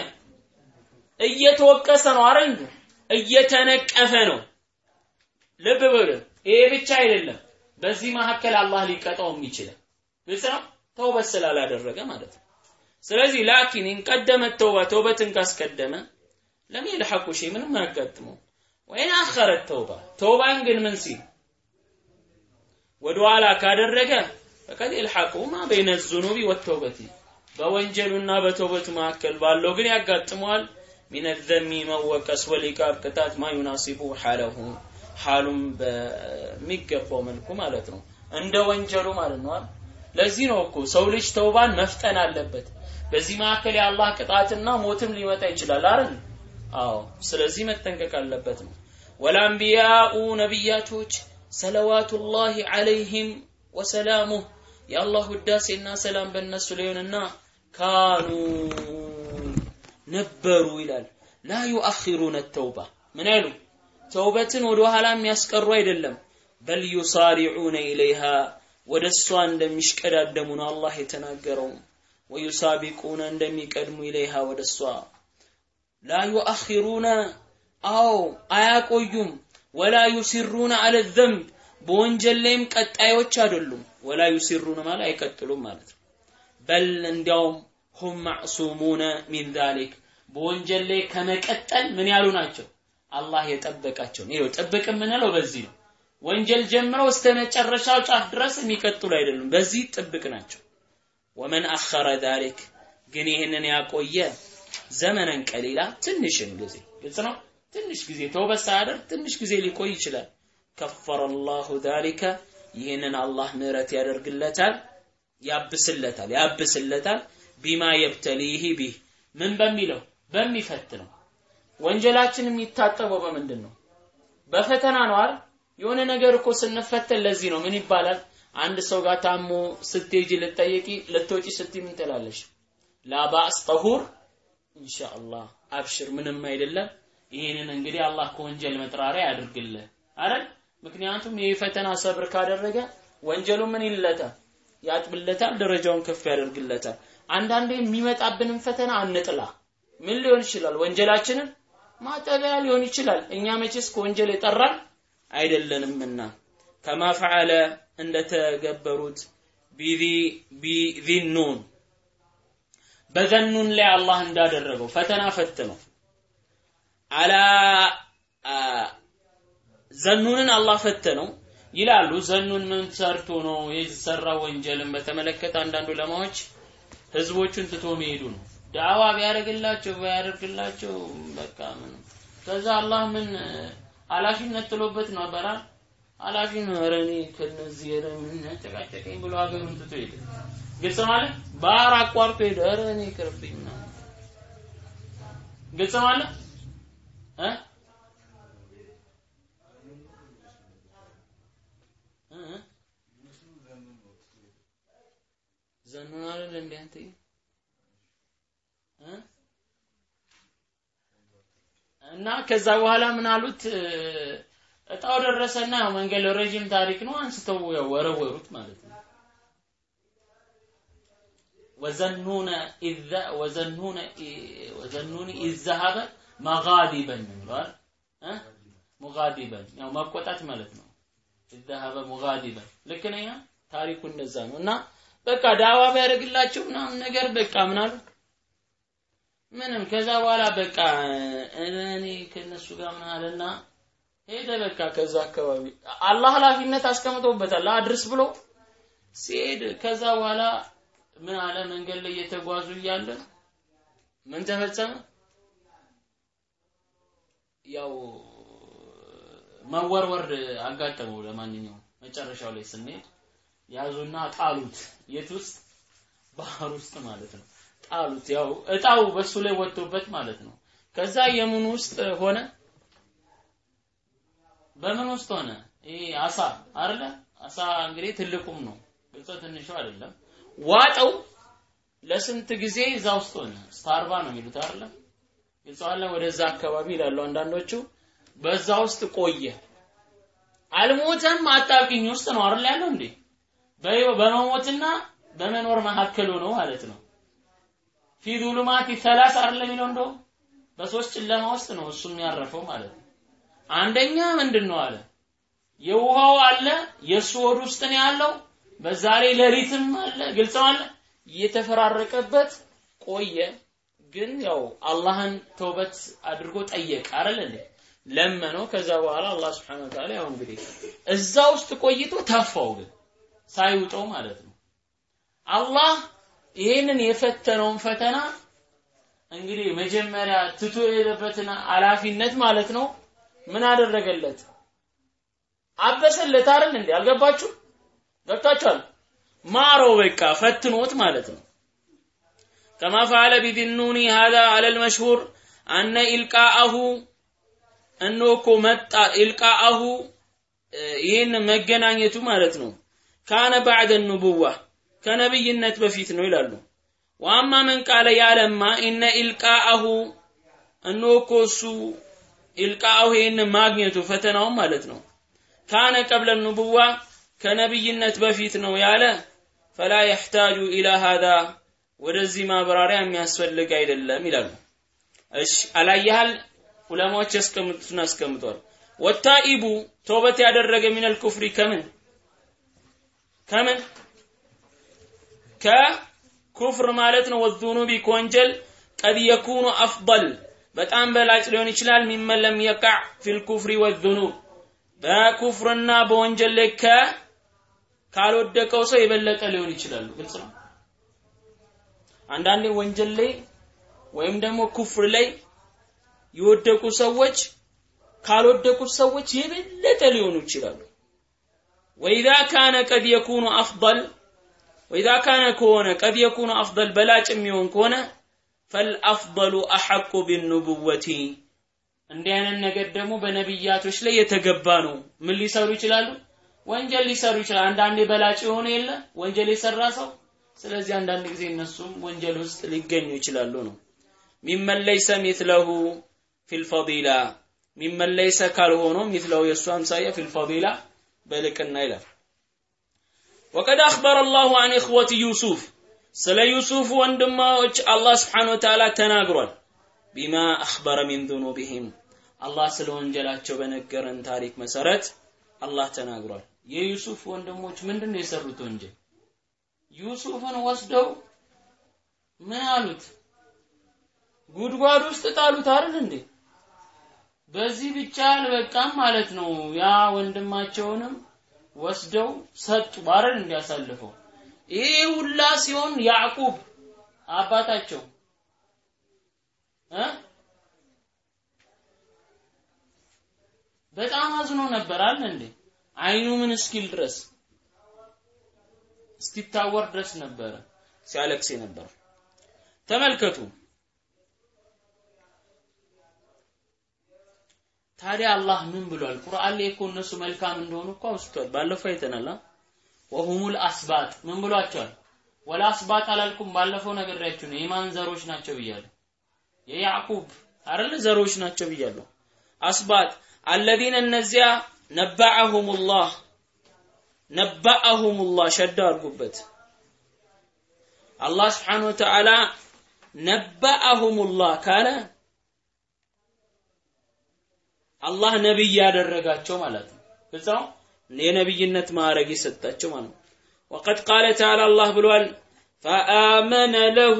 እየተወቀሰ ነው አይደል እየተነቀፈ ነው። ልብ በሉ። ይሄ ብቻ አይደለም። በዚህ መካከል አላህ ሊቀጣውም ይችላል ግልጽ ተውበት ስላላደረገ ማለት ነው። ስለዚህ ላኪን እንቀደመት ተውባ ተውበትን ካስቀደመ ለም የልሐቁ ሸይ ምንም አያጋጥመው ወይን አኸረት ተውባ። ተውባን ግን ምን ሲል? ወደ ካደረገ ፈቀድ የልሐቁ ማ በይነ ዙኑቢ ወተውበቲ በወንጀሉና በተውበቱ መካከል ባለው ግን ያጋጥመዋል። ሚን ዘሚ መወቀስ ወሊቃብ ቅጣት ማ ዩናሲቡ ሐለሁ ሐሉም በሚገባው መልኩ ማለት ነው። እንደ ወንጀሉ ማለት ነው ለዚህ ነው እኮ ሰው ልጅ ተውባን መፍጠን አለበት። በዚህ መካከል የአላህ ቅጣትና ሞትም ሊመጣ ይችላል አይደል አዎ ስለዚህ መጠንቀቅ አለበት ነው። ወልአንቢያኡ ነቢያቶች ሰለዋቱላሂ ዐለይሂም ወሰላሙህ የአላህ ውዳሴና ሰላም በእነሱ ላይሆንና ካኑ ነበሩ ይላል። ላ ዩአኺሩነ ተውባ ምን አይሉ? ተውበትን ወደ ኋላ የሚያስቀሩ አይደለም። በል ዩሳሪዑነ ኢለይሃ ወደ እሷ እንደሚሽቀዳደሙ ነው አላህ የተናገረው። ወዩሳቢቁነ እንደሚቀድሙ ኢለይሃ ወደ እሷ ላ ዩአኺሩነ አዎ አያቆዩም። ወላ ዩሲሩነ አለ ዘንብ በወንጀል ላይም ቀጣዮች አይደሉም። ወላ ዩሲሩነ ማለት አይቀጥሉም ማለት ነው። በል እንዲያውም ሁም ማዕሱሙነ ሚን ዛሊክ በወንጀል ላይ ከመቀጠል ምን ያሉ ናቸው? አላህ የጠበቃቸው ነው። ጥብቅ የምንለው በዚህ ነው። ወንጀል ጀምረው እስከ መጨረሻው ጫፍ ድረስ የሚቀጥሉ አይደሉም። በዚህ ጥብቅ ናቸው። ወመን አኸረ ዛሊክ ግን ይህንን ያቆየ ዘመነን ቀሊላ ትንሽን ጊዜ ግልጽ ነው? ትንሽ ጊዜ ተውበት ሳያደርግ ትንሽ ጊዜ ሊቆይ ይችላል። ከፈረ አላሁ ዛሊከ ይህንን አላህ ምህረት ያደርግለታል ያብስለታል ያብስለታል። ቢማ የብተሊህ ቢህ ምን በሚለው በሚፈትነው ወንጀላችን የሚታጠበው በምንድን ነው? በፈተና ነው አይደል? የሆነ ነገር እኮ ስንፈተን ለዚህ ነው። ምን ይባላል? አንድ ሰው ጋር ታሞ ስትሄጂ ልጠየቂ ልትወጪ ስትይ ምን ትላለሽ? ላባስ ጠሁር ኢንሻአላህ አብሽር ምንም አይደለም። ይህንን እንግዲህ አላህ ከወንጀል መጥራሪያ ያድርግልህ አይደል? ምክንያቱም ይህ ፈተና ሰብር ካደረገ ወንጀሉ ምን ይለታል? ያጥብለታል ደረጃውን ከፍ ያደርግለታል። አንዳንዴ የሚመጣብንን ፈተና አንጥላ። ምን ሊሆን ይችላል? ወንጀላችንን ማጠቢያ ሊሆን ይችላል። እኛ መቼስ ከወንጀል የጠራን አይደለንምና። ከማ ፈዓለ እንደተገበሩት ቢዚኑን በዘኑን ላይ አላህ እንዳደረገው ፈተና ፈትነው። አላ ዘኑንን አላህ ፈተነው ይላሉ። ዘኑን ምን ሰርቶ ነው የሰራ ወንጀልን በተመለከተ አንዳንድ ዑለማዎች ህዝቦቹን ትቶ መሄዱ ነው። ዳዋ ቢያደርግላቸው ባያደርግላቸው በቃ ምን ከዛ አላህ ምን ኃላፊነት ጥሎበት ነው አበራ። ኃላፊ ነው። ከነዚህ ኧረ ምን ብሎ ሀገሩን ትቶ ሄደ ግልጽ ነው ባህር አቋርጦ ሄደ። ኧረ እኔ ይቅርብኝ ግልጽ ነው እ? ዘኑን አይደል እንዴ እና ከዛ በኋላ ምን አሉት? እጣው ደረሰና ያው መንገድ ረጅም ታሪክ ነው አንስተው ያው ወረወሩት ማለት ነው። وذا النون إذ وذا النون إذ ذهب مغاضبا ብለዋል እ? مغاضبا ያው መቆጣት ማለት ነው። إذ ذهب مغاضبا ልክ ነኝ? ታሪኩ እንደዛ ነው። እና በቃ ዳዋ ቢያደርግላቸው ምናምን ነገር በቃ ምን ምንም። ከዛ በኋላ በቃ እኔ ከነሱ ጋር ምን አለና ሄደ በቃ ከዛ አካባቢ። አላህ ኃላፊነት አስቀምጦበታል። አድርስ ብሎ ሲሄድ ከዛ በኋላ ምን አለ? መንገድ ላይ እየተጓዙ እያለ ምን ተፈጸመ? ያው መወርወር አጋጠመው ለማንኛውም። መጨረሻው ላይ ስንሄድ ያዙና ጣሉት። የት ውስጥ? ባህር ውስጥ ማለት ነው። ጣሉት። ያው እጣው በሱ ላይ ወጥቶበት ማለት ነው። ከዛ የምን ውስጥ ሆነ? በምን ውስጥ ሆነ? ይሄ አሳ አይደለ? አሳ እንግዲህ ትልቁም ነው። ግልጽ ትንሹ አይደለም ዋጠው ለስንት ጊዜ እዛ ውስጥ ሆነ? ስታርባ ነው የሚሉት አይደለ? ግልጸዋለ ወደዛ አካባቢ ይላሉ አንዳንዶቹ። በዛ ውስጥ ቆየ። አልሞተም አጣብቂኝ ውስጥ ነው አይደል ያለው እንዴ? በመሞትና በመኖር መካከል ሆኖ ማለት ነው። ፊ ዙሉማት ሰላስ አይደል የሚለው እንደው በሶስት ጨለማ ውስጥ ነው እሱም ያረፈው ማለት ነው። አንደኛ ምንድን ነው አለ? የውሃው አለ የእሱ ሆድ ውስጥ ነው ያለው በዛ ላይ ሌሊትም አለ ግልጽ ነው አለ። እየተፈራረቀበት ቆየ። ግን ያው አላህን ተውበት አድርጎ ጠየቀ አይደል ለመነው። ከዛ በኋላ አላህ Subhanahu Wa Ta'ala ያው እንግዲህ እዛ ውስጥ ቆይቶ ተፋው ግን ሳይውጠው ማለት ነው። አላህ ይህንን የፈተነውን ፈተና እንግዲህ መጀመሪያ ትቶ የሄደበትን ኃላፊነት ማለት ነው ምን አደረገለት? አበሰለት አይደል እንዴ? አልገባችሁ ገብታችኋል ማረው በቃ ፈትኖት ማለት ነው። ከማ ፈዓለ ቢዝኑኒ ሀዛ አለል መሽሁር አነ ኢልቃአሁ እኖ እኮ መጣ ኢልቃአሁ ይህን መገናኘቱ ማለት ነው። ካነ ባዕደ ኑቡዋ ከነብይነት በፊት ነው ይላሉ። ዋማ መን ቃለ ያለማ ኢነ ኢልቃአሁ እኖ እሱ ኢልቃአሁ ይህን ማግኘቱ ፈተናውን ማለት ነው። ካነ ቀብለ ኑቡዋ ከነብይነት በፊት ነው ያለ። ፈላ የሕታጁ ኢላ ሃዛ ወደዚህ ማብራሪያ የሚያስፈልግ አይደለም ይላሉ። እሺ አላየሃል? ዑለማዎች ያስቀምጡትን አስቀምጧል። ወታኢቡ ተውበት ያደረገ ሚነል ኩፍሪ ከምን? ከምን? ከኩፍር ማለት ነው። ወዙኑቢ ከወንጀል ቀድ የኩኑ አፍضል በጣም በላጭ ሊሆን ይችላል። ሚመን የቃዕ ፊል ወዙኑብ በኩፍርና በወንጀል ላይ ካልወደቀው ሰው የበለጠ ሊሆን ይችላሉ። ግልጽ ነው። አንዳንዴ ወንጀል ላይ ወይም ደግሞ ኩፍር ላይ የወደቁ ሰዎች ካልወደቁት ሰዎች የበለጠ ሊሆኑ ይችላሉ። ወኢዛ ካነ ቀድ የኩኑ አፍደል ወኢዛ ካነ ከሆነ ቀድ የኩኑ አፍደል በላጭ የሚሆን ከሆነ ፈልአፍደሉ አሐቁ ቢኑቡወቲ እንዲህ አይነት ነገር ደግሞ በነቢያቶች ላይ የተገባ ነው። ምን ሊሰሩ ይችላሉ? ወንጀል ሊሰሩ ይችላል። አንዳንዴ በላጭ የሆነ የለ ወንጀል የሰራ ሰው። ስለዚህ አንዳንድ ጊዜ እነሱም ወንጀል ውስጥ ሊገኙ ይችላሉ ነው። ሚመን ለይሰ ሚትለሁ ፊልፈዲላ ሚመን ለይሰ ካልሆኖ ሚትለሁ የእሱ አምሳያ ፊልፈዲላ በልቅና ይላል። ወቀድ አኽበረ አላሁ አን እኽወት ዩሱፍ ስለ ዩሱፍ ወንድማዎች አላህ ስብሓን ወተዓላ ተናግሯል። ቢማ አኽበረ ሚን ذኑቢህም አላህ ስለ ወንጀላቸው በነገረን ታሪክ መሰረት አላህ ተናግሯል የዩሱፍ ወንድሞች ምንድን ነው የሰሩት ወንጀል ዩሱፍን ወስደው ምን አሉት? ጉድጓድ ውስጥ ጣሉት አይደል እንዴ? በዚህ ብቻ አልበቃም ማለት ነው። ያ ወንድማቸውንም ወስደው ሰጡ አይደል እንዲያሳልፈው? ይሄ ሁላ ሲሆን ያዕቁብ አባታቸው በጣም አዝኖ ነበር አለ እንዴ አይኑ ምን እስኪል ድረስ? እስኪታወር ድረስ ነበረ ሲያለቅስ ነበር ተመልከቱ። ታዲያ አላህ ምን ብሏል? ቁርአን ላይ እኮ እነሱ መልካም እንደሆኑ እኮ አውስቷል። ባለፈው አይተናል። ወሁሙል አስባጥ ምን ብሏቸዋል? ወላ አስባት አላልኩም ባለፈው ነግሬያችሁ ነው። የማን ዘሮች ናቸው ብያለሁ። የያዕቁብ አይደል ዘሮች ናቸው ብያለሁ። አስባት አለዚነ እነዚያ ነባዐሁሙላህ ነባዐሁሙላህ ሸዳ አድርጉበት። አላህ ስብሓን ወተዓላ ነባዐሁሙላህ ካለ አላህ ነብይ ያደረጋቸው ማለት ነው። ግልጽ ነው የነብይነት ማዕረግ የሰጣቸው ማለት ነው። ወቀድ ቃለ ተዓላ አላህ ብሏል ፈአመነ ለሁ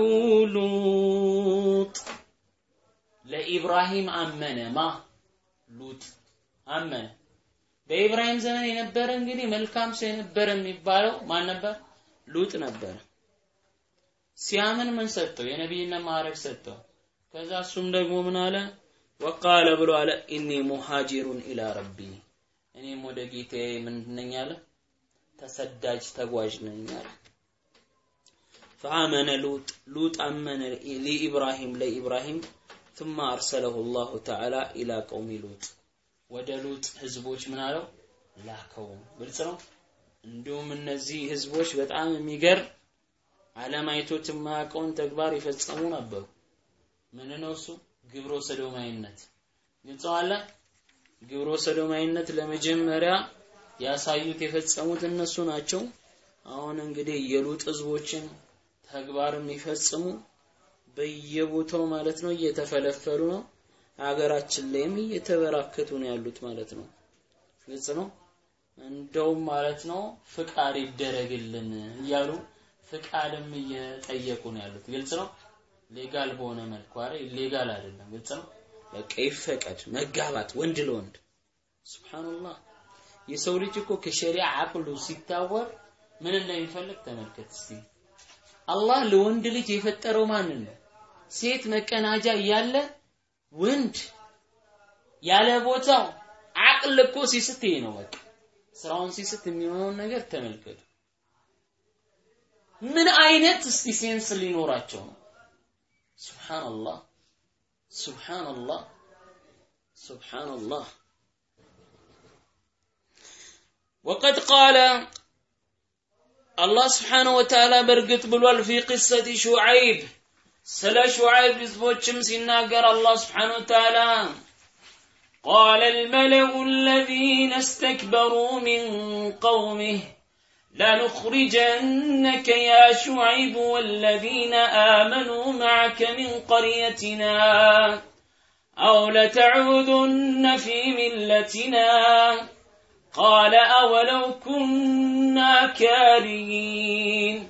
ሉጥ። ለኢብራሂም አመነ ማ? ሉጥ አመነ በኢብራሂም ዘመን የነበረ እንግዲህ መልካም ሰው የነበረ የሚባለው ማን ነበር ሉጥ ነበረ ሲያምን ምን ሰጠው የነቢይነት ማዕረግ ሰጠው ከዛ እሱም ደግሞ ምን አለ ወቃለ ብሎ አለ ኢኒ ሙሃጂሩን ኢላ ረቢ እኔም ወደ ጌታዬ ምንድን ነኝ አለ ተሰዳጅ ተጓዥ ነኝ አለ فآمن لوط لوط آمن لإبراهيم لإبراهيم ثم أرسله الله تعالى إلى قوم لوط ወደ ሉጥ ህዝቦች ምን አለው? ላከው። ግልጽ ነው? እንዲሁም እነዚህ ህዝቦች በጣም የሚገርም ዓለም አይቶት የማያውቀውን ተግባር የፈጸሙ ነበሩ። ምን ነው እሱ? ግብረ ሰዶማይነት። ግልጽ አለ ግብረ ሰዶማይነት ለመጀመሪያ ያሳዩት የፈጸሙት እነሱ ናቸው። አሁን እንግዲህ የሉጥ ህዝቦችን ተግባር የሚፈጽሙ በየቦታው ማለት ነው እየተፈለፈሉ ነው ሀገራችን ላይም እየተበራከቱ ነው ያሉት ማለት ነው። ግልጽ ነው? እንደውም ማለት ነው ፍቃድ ይደረግልን እያሉ ፍቃድም እየጠየቁ ነው ያሉት። ግልጽ ነው? legal በሆነ መልኩ አረ legal አይደለም። ግልጽ ነው? በቃ ይፈቀድ። መጋባት ወንድ ለወንድ። سبحان الله። የሰው ልጅ እኮ ከሸሪዓ عقል ኡ ሲታወር ምን እንደሚፈልግ ተመልከት እስቲ። አላህ ለወንድ ልጅ የፈጠረው ማንን ነው? ሴት መቀናጃ እያለ ወንድ ያለ ቦታው አቅል እኮ ሲስት ይሄ ነው በቃ ስራውን ሲስት የሚሆነውን ነገር ተመልከቱ ምን አይነት እስቲ ሴንስ ሊኖራቸው ነው ሱብሃንአላህ ሱብሃንአላህ ሱብሃንአላህ وقد قال الله سبحانه وتعالى برقت بلوال في قصة شعيب ስለ ሹዓይብ ህዝቦችም ሲናገር አላህ ስብሓን ወተዓላ قال الملأ الذين استكبروا من قومه لنخرجنك يا شعيب والذين آمنوا معك من قريتنا أو لتعودن في ملتنا قال أولو كنا كارهين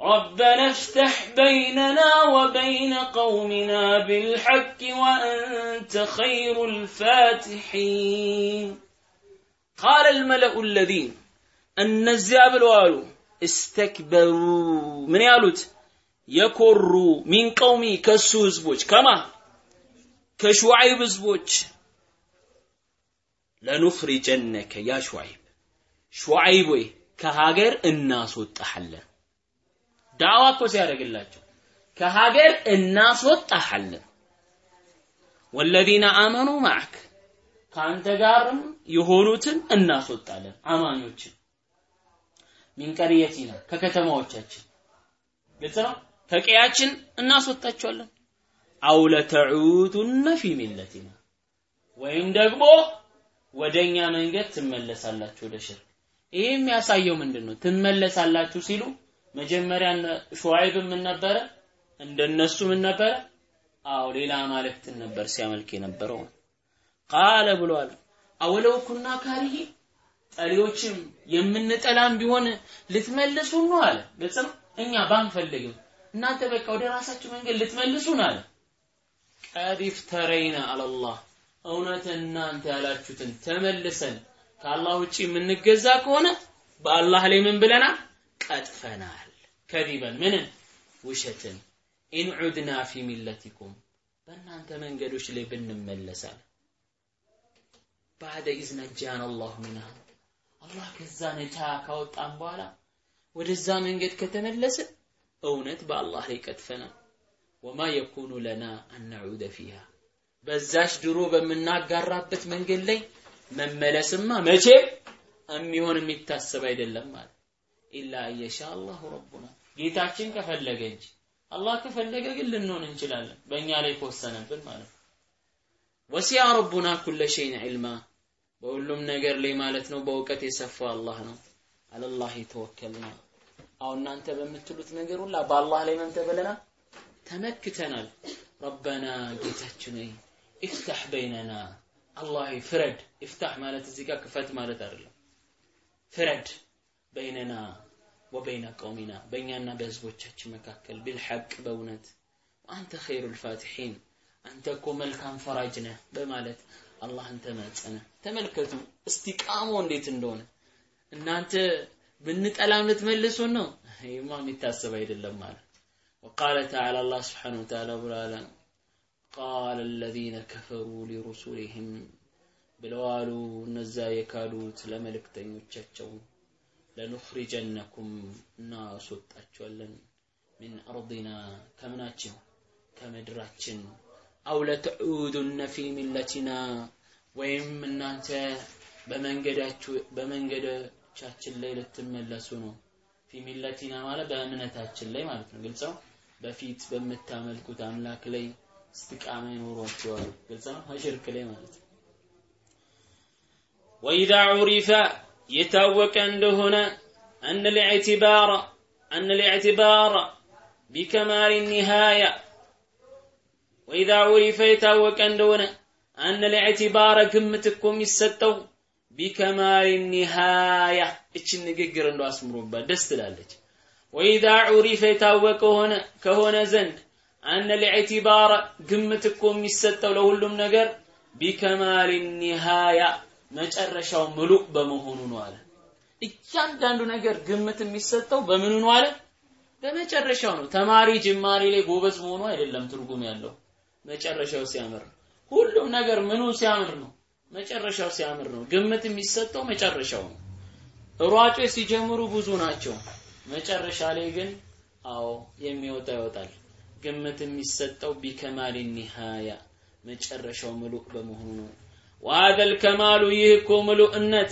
ربنا افتح بيننا وبين قومنا بالحق وأنت خير الفاتحين. قال الملأ الذين النزيا بالوالو استكبروا. من يالوت يكروا من قومي كسوز زبوج كما؟ كشوعيب زبوج لنخرجنك يا شوعيب شوعيب كهاجر الناس وتحلن ዳዋ እኮ ሲያደርግላቸው ከሀገር እናስወጣሃለን። ወለዚነ አመኑ ማዕክ ከአንተ ጋርም የሆኑትን እናስወጣለን አማኞችን። ሚን ቀርየቲና ከከተማዎቻችን ግልጽ ነው? ከቀያችን እናስወጣቸዋለን። አው ለተዑዱነ ፊ ሚለቲና ወይም ደግሞ ወደኛ መንገድ ትመለሳላችሁ ወደ ሽርክ። ይሄ የሚያሳየው ምንድን ነው ትመለሳላችሁ ሲሉ መጀመሪያ ሹዓይብ ምን ነበረ? እንደነሱ ምን ነበረ? አው ሌላ ማለክትን ነበር ሲያመልክ የነበረው ቃለ ብሏል አወለው ኩና ካሪሂ ጠሪዎችም የምንጠላም ቢሆን ልትመልሱን ነው አለ። ግልጽ ነው እኛ ባንፈልግም እናንተ በቃ ወደ ራሳችሁ መንገድ ልትመልሱን አለ። ቀድ ኢፍተረይና አለላህ እውነት እናንተ ያላችሁትን ተመልሰን ከአላህ ውጪ የምንገዛ ከሆነ በአላህ ላይ ምን ብለናል ቀጥፈናል። كذبا ምንን ውሸትን። إن عدنا في ملتكم በእናንተ መንገዶች ላይ ብንመለሳል። بعد إذ الله منها አላህ ከዛ ነጃ ካወጣን በኋላ ወደዛ መንገድ ከተመለስን እውነት በአላህ ላይ ቀጥፈናል። وما يكون لنا أن نعود فيها በዛች ድሮ በምናጋራበት መንገድ ላይ መመለስማ መቼም የሚሆን የሚታሰብ አይደለም ማለት ኢላ እየሻ አላሁ ረቡና ጌታችን ከፈለገ እንጂ አላህ ከፈለገ ግን ልንሆን እንችላለን። በእኛ ላይ ከወሰነብን ማለት ነው። ወሲያ ረቡና ኩለ ሸይን ዒልማ። በሁሉም ነገር ላይ ማለት ነው በእውቀት የሰፋው አላህ ነው። አለላህ ተወከልና አሁን እናንተ በምትሉት ነገር ሁላ በአላህ ላይ ምን ተብለናል ተመክተናል። ረበና ጌታችን ሆይ ኢፍታህ በይነና። አላህ ፍረድ። ኢፍታህ ማለት እዚህ ክፈት ማለት አይደለም። ፍረድ በይነና ወበይነ ቀውሚና በእኛና በህዝቦቻችን መካከል ቢልሐቅ በእውነት አንተ ኸይሩል ፋቲሒን አንተ እኮ መልካም ፈራጅ ነህ በማለት አላህን ተማጸነ ተመልከቱ እስቲቃሞ እንዴት እንደሆነ እናንተ ብንጠላም ልትመልሱን ነው ይህማ የሚታሰብ አይደለም ማለት وقال تعالى الله سبحانه وتعالى ولا قال الذين كفروا لرسلهم ብለዋሉ እነዛ የካዱት ለመልእክተኞቻቸው ለኑኽሪጀነኩም እናስወጣቸዋለን ሚን አርዲና ከምናችን ከምድራችን። አው ለተዑዱነ ፊ ሚለቲና ወይም እናንተ በመንገዳችሁ በመንገዶቻችን ላይ ልትመለሱ ነው። ፊ ሚለቲና ማለት በእምነታችን ላይ ማለት ነው። ግልጽ ነው? በፊት በምታመልኩት አምላክ ላይ እስትቃማ ይኖሯቸዋል ግልጽ ነው? ከሽርክ ላይ ማለት ነው። ወኢዛ ዑሪፈ የታወቀ እንደሆነ أن الاعتبار أن الاعتبار بكمال النهاية وإذا عرف يتاوك እንደሆነ أن الاعتبار ግምትኩም ይሰጠው ቢከማል النهاية እችን ንግግር እንደው አስምሩባት ደስ ትላለች ወኢዛ ዑሪፈ የታወቀ ሆነ ከሆነ ዘንድ أن الاعتبار ግምት እኮ የሚሰጠው ለሁሉም ነገር ቢከማል النهاية መጨረሻው ምሉእ በመሆኑ ነው አለ። እያንዳንዱ ነገር ግምት የሚሰጠው በምኑ ነው አለ? በመጨረሻው ነው። ተማሪ ጅማሬ ላይ ጎበዝ መሆኑ አይደለም ትርጉም ያለው። መጨረሻው ሲያምር ነው። ሁሉም ነገር ምኑ ሲያምር ነው? መጨረሻው ሲያምር ነው። ግምት የሚሰጠው መጨረሻው ነው። ሯጮች ሲጀምሩ ብዙ ናቸው። መጨረሻ ላይ ግን አዎ የሚወጣ ይወጣል። ግምት የሚሰጠው ቢከማል ኒሃያ መጨረሻው ምሉእ በመሆኑ ነው وهذا الكمال يهكو ملؤنت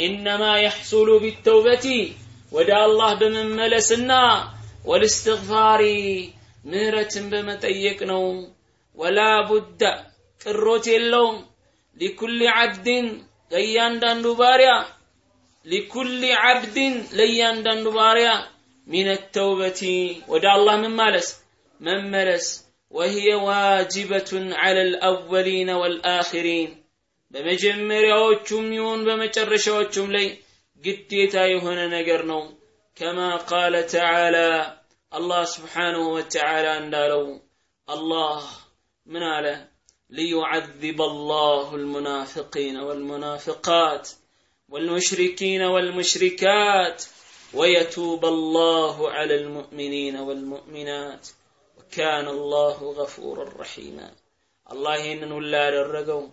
إنما يحصل بالتوبة ودى الله بمملسنا والاستغفار مهرة بمتيقنو ولا بد قروت اللوم لكل عبد ليان داندو باريا لكل عبد ليان داندو باريا من التوبة ودى الله من مالس من ملس وهي واجبة على الأولين والآخرين በመጀመሪያዎቹም ይሁን በመጨረሻዎቹም ላይ ግዴታ የሆነ ነገር ነው ከማ ቃለ ተዓላ አላህ ስብሓንሁ ወተዓላ እንዳለው አላህ ምን አለ ليعذب الله المنافقين والمنافقات والمشركين والمشركات ويتوب الله على المؤمنين والمؤمنات وكان الله غفورا رحيما الله إنه لا درقوا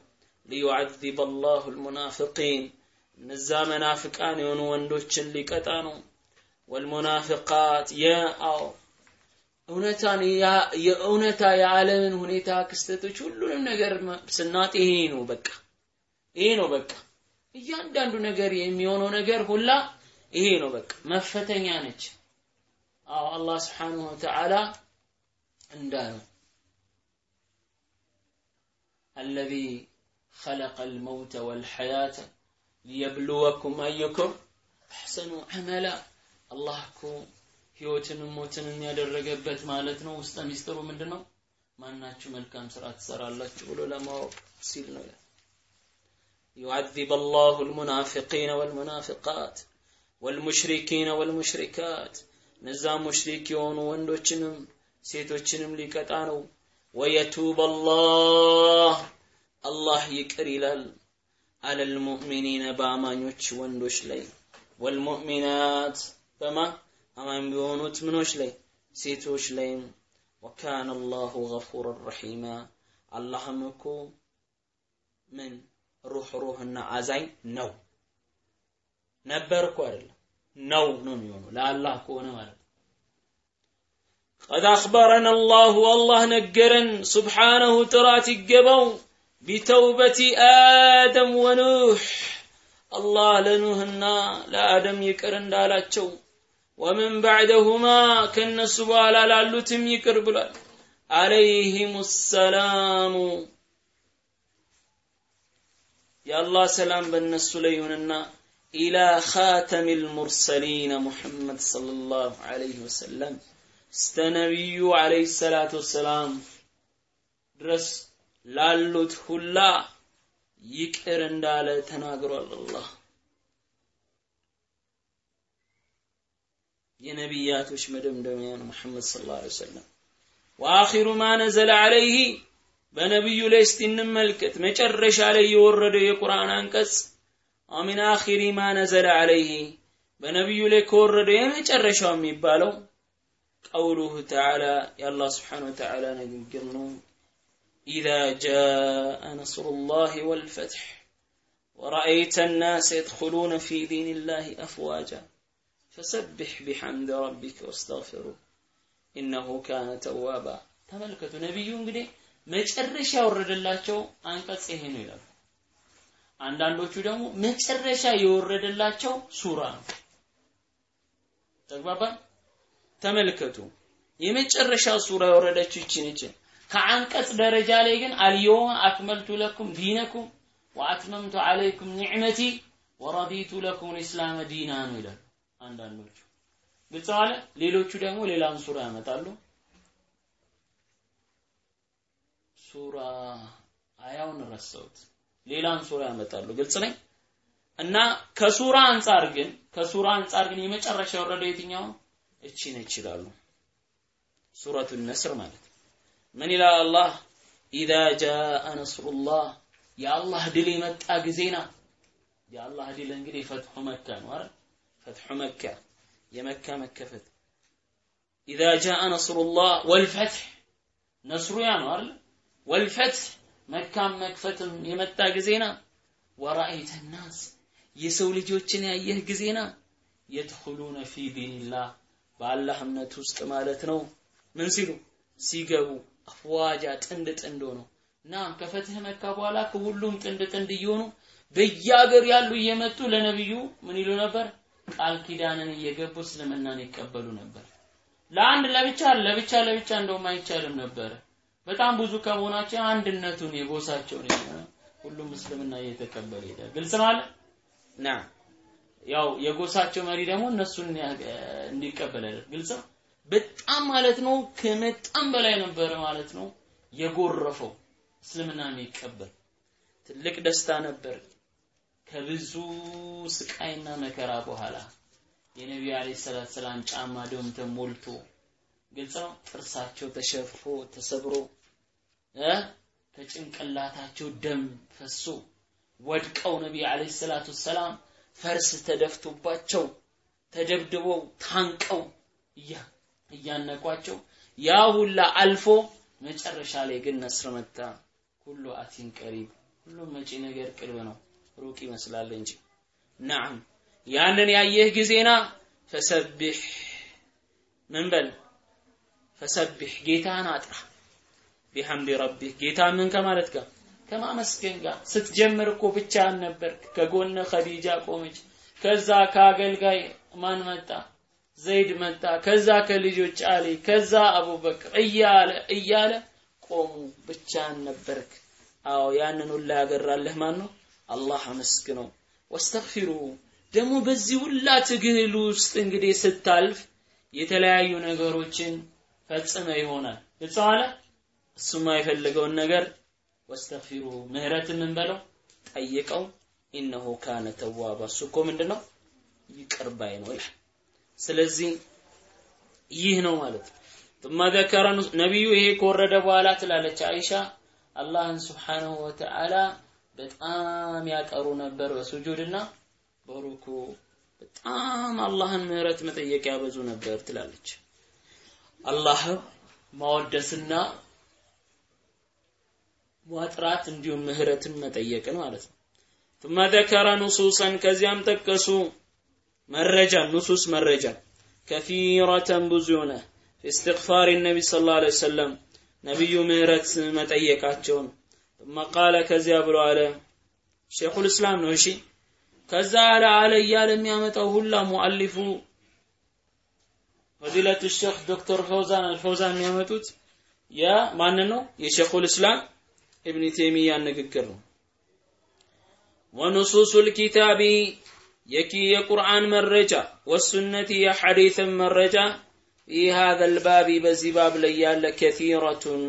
ليعذب الله المنافقين እነዛ መናፍቃን የሆኑ ወንዶችን ሊቀጣ ነው ወልሙናፊቃት የአው እውነታን የእውነታ የዓለምን ሁኔታ ክስተቶች ሁሉንም ነገር ስናጥ ይሄ ነው በቃ ይሄ ነው በቃ እያንዳንዱ ነገር የሚሆነው ነገር ሁላ ይሄ ነው በቃ መፈተኛ ነች አዎ አላህ ስብሓንሁ ወተዓላ እንዳለው الذي خلق الموت والحياة ليبلوكم أيكم أحسن عملا الله كو ህይወትንም ሞትንም ያደረገበት ማለት ነው ውስጠ ሚስጥሩ ምንድን ነው ማናችሁ መልካም ስራ ትሰራላችሁ ብሎ ለማወቅ ሲል ነው يعذب الله المنافقين والمنافقات والمشركين والمشركات ነዛ ሙሽሪክ የሆኑ ወንዶችንም ሴቶችንም ሊቀጣ ነው ويتوب الله الله ይቅር ይላል على المؤمنين በአማኞች ወንዶች ላይ والمؤمنات በማ አማኝ ቢሆኑት ምኖች ላይ ሴቶች ላይም ወካነ አላሁ ገፉረን ረሒማ አላህም እኮ ምን ሩህ ሩህና አዛኝ ነው ነበር እኮ አይደለም ነው ነው የሚሆነው ለአላህ ከሆነ ማለት ነው قد أخبرنا الله والله نجرن سبحانه ترات الجبو بتوبة آدم ونوح الله لنوهنا لآدم يكرن دالاتشو ومن بعدهما كالنسو على لالوتم يكر بلال عليهم السلام يا الله سلام بالنسو ليوننا إلى خاتم المرسلين محمد صلى الله عليه وسلم እስተ ነቢዩ አለይሂ ሰላቱ ወሰላም ድረስ ላሉት ሁላ ይቅር እንዳለ ተናግሯል አላህ። የነቢያቶች መደምደሚያ ነው መሐመድ ሰለላሁ ዐለይሂ ወሰለም። ወአኺሩ ማ ነዘለ ዐለይሂ በነቢዩ ላይ እስቲ እንመልከት። መጨረሻ ላይ የወረደው የቁርአን አንቀጽ አሚን አኺሪ ማ ነዘለ ዐለይሂ በነቢዩ ላይ ከወረደው የመጨረሻው የሚባለው ቀውሉሁ ተዓላ የአላህ ስብሓነ ወተዓላ ንግግር ነው። إذا جاء نصر الله والفتح ورأيت الناس يدخلون في دين الله أفواجا فسبح بحمد ربك واستغفره إنه كان توابا ተመልከቱ ነቢዩ እንግዲህ መጨረሻ ያወረደላቸው አንቀጽ ይሄ ነው ይላሉ አንዳንዶቹ ደግሞ መጨረሻ የወረደላቸው ሱራ ነው ተግባባን ተመልከቱ የመጨረሻ ሱራ የወረደችው ይቺ ነች ከአንቀጽ ደረጃ ላይ ግን አልየውም አክመልቱ ለኩም ዲነኩም ወአትመምቱ አለይኩም ኒዕመቲ ወረዲቱ ለኩም ልእስላመ ዲና ነው ይላሉ አንዳንዶቹ። ግልጽ ሌሎቹ ደግሞ ሌላን ሱራ ያመጣሉ። ሱራ አያውን ረሰውት ሌላን ሱራ ያመጣሉ። ግልጽ ነኝ? እና ከሱራ አንጻር ግን ከሱራ አንጻር ግን የመጨረሻ የወረደው የትኛው? ነው እቺ ነች ይላሉ። ሱረቱ ነስር ማለት ምን ይላል አላህ? ኢዛ ጃአ ነስሩላህ። የአላህ ድል የመጣ ጊዜና የአላህ ድል እንግዲህ ፈትሑ መካ ነው አይደል? ፈትሑ መካ የመካ መከፈት። ኢዛ ጃአ ነስሩላህ ወልፈትሕ ነስሩ ያ ነው አይደል? ወልፈትሕ መካም መክፈትም የመጣ ጊዜና ወራአይተ ናስ የሰው ልጆችን ያየህ ጊዜና የድኹሉነ ፊ ዲንላህ በአላህ እምነት ውስጥ ማለት ነው። ምን ሲሉ? ሲገቡ አፍዋጃ ጥንድ ጥንድ ሆነው ናም ከፈትህ መካ በኋላ ከሁሉም ጥንድ ጥንድ እየሆኑ በየሀገር ያሉ እየመጡ ለነብዩ ምን ይሉ ነበር? ቃል ኪዳንን እየገቡ እስልምናን ይቀበሉ ነበር። ለአንድ ለብቻ ለብቻ ለብቻ እንደውም አይቻልም ነበር። በጣም ብዙ ከመሆናቸው አንድነቱን የጎሳቸውን ሁሉም እስልምና እየተቀበለ ይሄዳል። ግልጽ ማለት ና ያው የጎሳቸው መሪ ደግሞ እነሱን እንዲቀበል ግልጽ ነው በጣም ማለት ነው ከመጣም በላይ ነበረ ማለት ነው የጎረፈው እስልምና የሚቀበል። ትልቅ ደስታ ነበር። ከብዙ ስቃይና መከራ በኋላ የነቢዩ አለይሂ ሰላቱ ሰላም ጫማ ደም ተሞልቶ ግልጽ ነው። ጥርሳቸው ተሸፍፎ ተሰብሮ እ ከጭንቅላታቸው ደም ፈሶ ወድቀው ነቢዩ አለይሂ ሰላቱ ሰላም ፈርስ ተደፍቶባቸው ተደብድበው ታንቀው እያነቋቸው ያ ሁላ አልፎ መጨረሻ ላይ ግን ነስር መጣ። ሁሉ አቲን ቀሪብ ሁሉም መጪ ነገር ቅርብ ነው ሩቅ ይመስላል እንጂ። ናም ያንን ያየህ ጊዜና ፈሰብህ ምን በል? ፈሰብህ ጌታን አጥራ። ቢሐምድ ረቢህ ጌታ ምን ከማለት ጋር? ከማመስገን ጋር። ስትጀምር እኮ ብቻህን ነበርክ። ከጎነ ኸዲጃ ቆመች። ከዛ ከአገልጋይ ማን መጣ ዘይድ መጣ። ከዛ ከልጆች አሊ ከዛ አቡበክር እያለ እያለ ቆሙ። ብቻህን ነበርክ። አዎ ያንን ሁላ ያገራለህ ማን ነው አላህ አመስግነው። ወስተግፊሩ። ደግሞ በዚህ ሁላ ትግል ውስጥ እንግዲህ ስታልፍ የተለያዩ ነገሮችን ፈጽመ ይሆናል። ግልጽ አለ? እሱማ የፈለገውን ነገር ወስተግፊሩ። ምህረት ምን በለው? ጠይቀው። ኢነሁ ካነ ተዋባ እሱ እኮ ምንድነው? ይቅር ነው ይላል ስለዚህ ይህ ነው ማለት ነው ثم ذكر ነቢዩ ይሄ ከወረደ በኋላ ትላለች አይሻ አላህን ስብሓንሁ ወተዓላ በጣም ያቀሩ ነበር በሱጁድና በሩኩ በጣም አላህን ምህረት መጠየቅ ያበዙ ነበር ትላለች አላህ ማወደስና ማጥራት እንዲሁም ምህረትን መጠየቅን ማለት ነው ثم ذكر نصوصا ከዚያም ጠቀሱ መረጃ ንሱስ መረጃ ከፊረተን ብዙ የሆነ في استغفار النبي صلى الله عليه وسلم ነቢዩ ምህረት መጠየቃቸውን ثم قال ከዚያ ብሎ አለ ሼኹል እስላም ነው እሺ ከዛ አለ አለ እያለ የሚያመጣው ሁላ ሙአሊፉ ፈዲለቱ ሼክ ዶክተር ፈውዛን አልፈውዛን የሚያመጡት የማን ነው የሼኹል እስላም ኢብን ተይሚያን ንግግር ነው ወኑሱሱ ልኪታቢ መረጃ ፊ ሀዘ ልባቢ በዚህ ባብ ላይ ያለ ከቲረቱን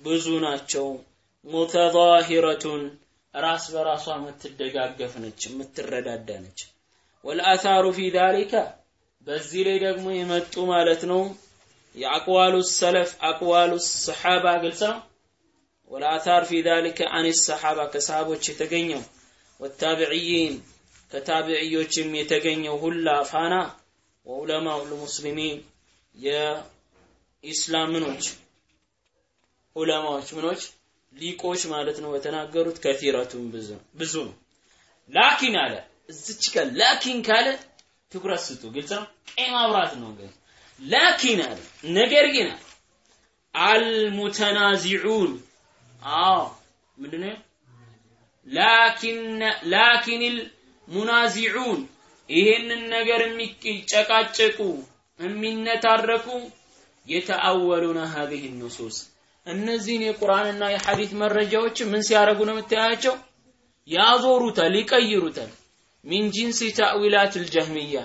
ብዙ ናቸው። ሙተዛሂረቱን ራስ በራሷ የምትደጋገፍ ነች የምትረዳዳ ነች። ወልአታሩ ፊ ዛሊከ በዚህ ላይ ደግሞ የመጡ ማለት ነው። የአቅዋሉ ሰለፍ አቅዋሉ ሰሓባ ግልጽ ነው ወልአታር ፊ ዛሊከ አን ሰሓባ ከሰሃቦች የተገኘው ወታቢዕይን ከታቢዕዮችም የተገኘው ሁላ ፋና ወዑለማው ልሙስሊሚን የኢስላም ምኖች ዑለማዎች ምኖች ሊቆች ማለት ነው በተናገሩት ከቲረቱን ብዙ ነው ላኪን አለ እዚች ጋር ላኪን ካለ ትኩረት ስጡ። ግልጽ ነው? ቀይ ማብራት ነው ግን። ላኪን አለ ነገር ግን አልሙተናዚዑን አዎ ምንድነው? ላኪን ላኪን ሙናዚዑን ይሄንን ነገር የሚጨቃጨቁ የሚነታረኩ የተአወሉነ ሀዚህ ኑሱስ እነዚህን የቁርአንና የሐዲት መረጃዎች ምን ሲያደርጉ ነው የምታያቸው? ያዞሩታል፣ ይቀይሩታል። ሚን ጂንሲ ታዊላት ልጀህሚያ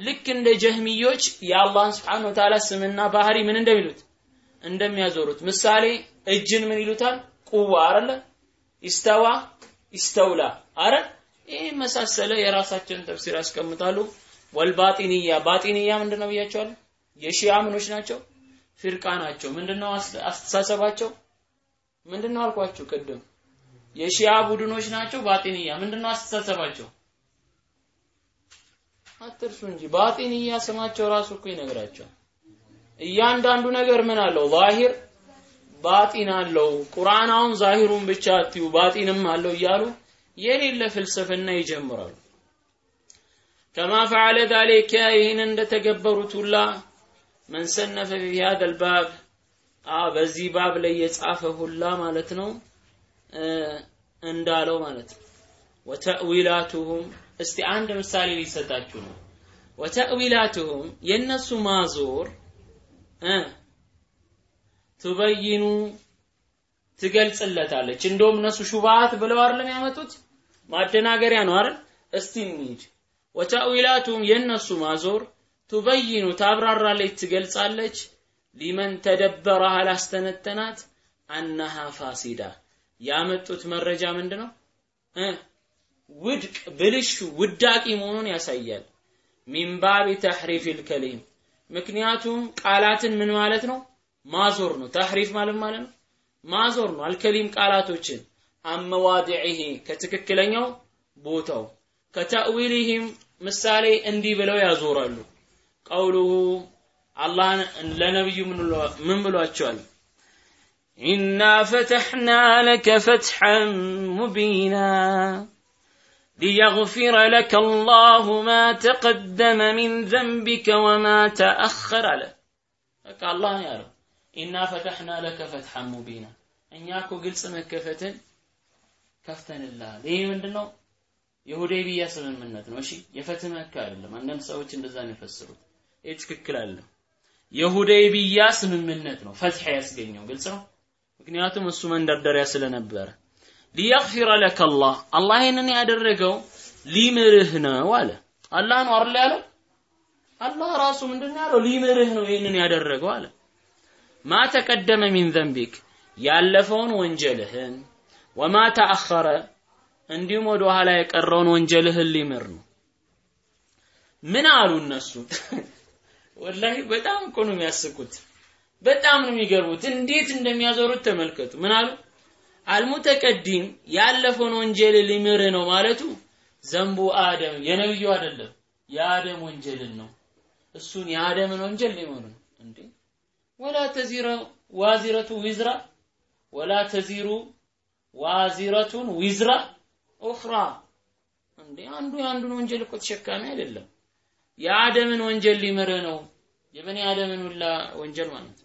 ልክ እንደ ጀህሚዮች የአላህን ስብሓነሁ ወተዓላ ስምና ባህሪ ምን እንደሚሉት እንደሚያዞሩት። ምሳሌ እጅን ምን ይሉታል? ቁዋ አይደለ? ኢስተዋ ኢስተውላ አረ ይህ መሳሰለ የራሳቸውን ተፍሲር ያስቀምጣሉ። ወልባጢንያ ባጢንያ ምንድን ነው ብያቸዋለሁ? የሺያ ምኖች ናቸው፣ ፊርቃ ናቸው። ምንድነው አስተሳሰባቸው? ምንድነው አልኳችሁ ቅድም የሺያ ቡድኖች ናቸው። ባጢንያ ምንድነው አስተሳሰባቸው? አትርሱ እንጂ ባጢንያ ስማቸው ራሱ እኮ ይነግራቸዋል። እያንዳንዱ ነገር ምን አለው? ዛሂር ባጢን አለው። ቁርአን አሁን ዛሂሩን ብቻ አትዩ ባጢንም አለው እያሉ የሌለ ፍልስፍና ይጀምራሉ። ከማ ፈዓለ ዛሊከ ይህን እንደተገበሩት ሁላ መን ሰነፈ ፊ ባብ በዚህ ባብ ላይ የጻፈ ሁላ ማለት ነው እንዳለው ማለት ነው። ወተእዊላቱሁም እስቲ አንድ ምሳሌ ሊሰጣችሁ ነው። ወተእዊላቱሁም የእነሱ ማዞር ቱበይኑ ትገልጽለታለች። እንደውም እነሱ ሹባሃት ብለው አይደለም ያመጡት ማደናገሪያ ነው አይደል? እስቲ እንሂድ። ወተእዊላቱሁም የእነሱ ማዞር ቱበይኑ ታብራራለች፣ ትገልጻለች። ሊመን ተደበረሃ ላስተነተናት አነሃ ፋሲዳ ያመጡት መረጃ ምንድነው? ውድቅ ብልሹ ውዳቂ መሆኑን ያሳያል። ሚንባቢ ተሕሪፊል ከሊም ምክንያቱም ቃላትን ምን ማለት ነው? ማዞር ነው። ተሕሪፍ ማለት ማለት ነው ማዞር ነው። አልከሊም ቃላቶችን አመዋዲዒሂ ከትክክለኛው ቦታው ከተእዊሊሂም ምሳሌ እንዲህ ብለው ያዞራሉ። ቀውሉሁ አላህ ለነብዩ ምን ብሏቸዋል? ኢና ፈተሕና ለከ ፈትሐን ሙቢና ليغفر لك الله ما تقدم من ذنبك وما تأخر على በቃ አላህ ነው ያለው ኢና ፈተሕና ለከ ፈትሐን ሙቢና እኛ እኮ ግልጽ መከፈትን ከፍተንልሃል። ይህ ምንድነው? የሁዴቢያ ስምምነት ነው። እሺ የፈትህ መካ አይደለም። አንዳንድ ሰዎች እንደዛ ነው የፈሰሩት። ይህ ትክክል አለ የሁዴቢያ ስምምነት ነው። ፈትሕ ያስገኘው። ግልጽ ነው? ምክንያቱም እሱ መንደርደሪያ ስለነበረ። ሊየግፊረ ለከ አላህ። አላህ ይህንን ያደረገው ሊምርህ ነው አለ። አላህ ነው አይደል ያለው? አላህ ራሱ ምንድን ያለው? ሊምርህ ነው ይህንን ያደረገው አለ። ማ ተቀደመ ሚን ዘንቢክ? ያለፈውን ወንጀልህን ወማ ተአኸረ እንዲሁም ወደ ኋላ የቀረውን ወንጀልህን ሊምር ነው። ምን አሉ እነሱ? ወላሂ በጣም እኮ ነው የሚያስቁት። በጣም ነው የሚገርሙት እንዴት እንደሚያዞሩት ተመልከቱ። ምን አሉ? አልሙተቀዲም ያለፈውን ወንጀል ሊምር ነው ማለቱ ذنب آدم የነብዩ አይደለም የአደም ወንጀልን ነው። እሱን የአደምን ወንጀል ሊምር ነው እንዴ? ولا تزر وازرة وزر ولا تزر وازرة وزر أخرى እንዴ አንዱ የአንዱን ወንጀል እኮ ተሸካሚ አይደለም። የአደምን ወንጀል ሊምርህ ነው የበኒ አደምን ሁላ ወንጀል ማለት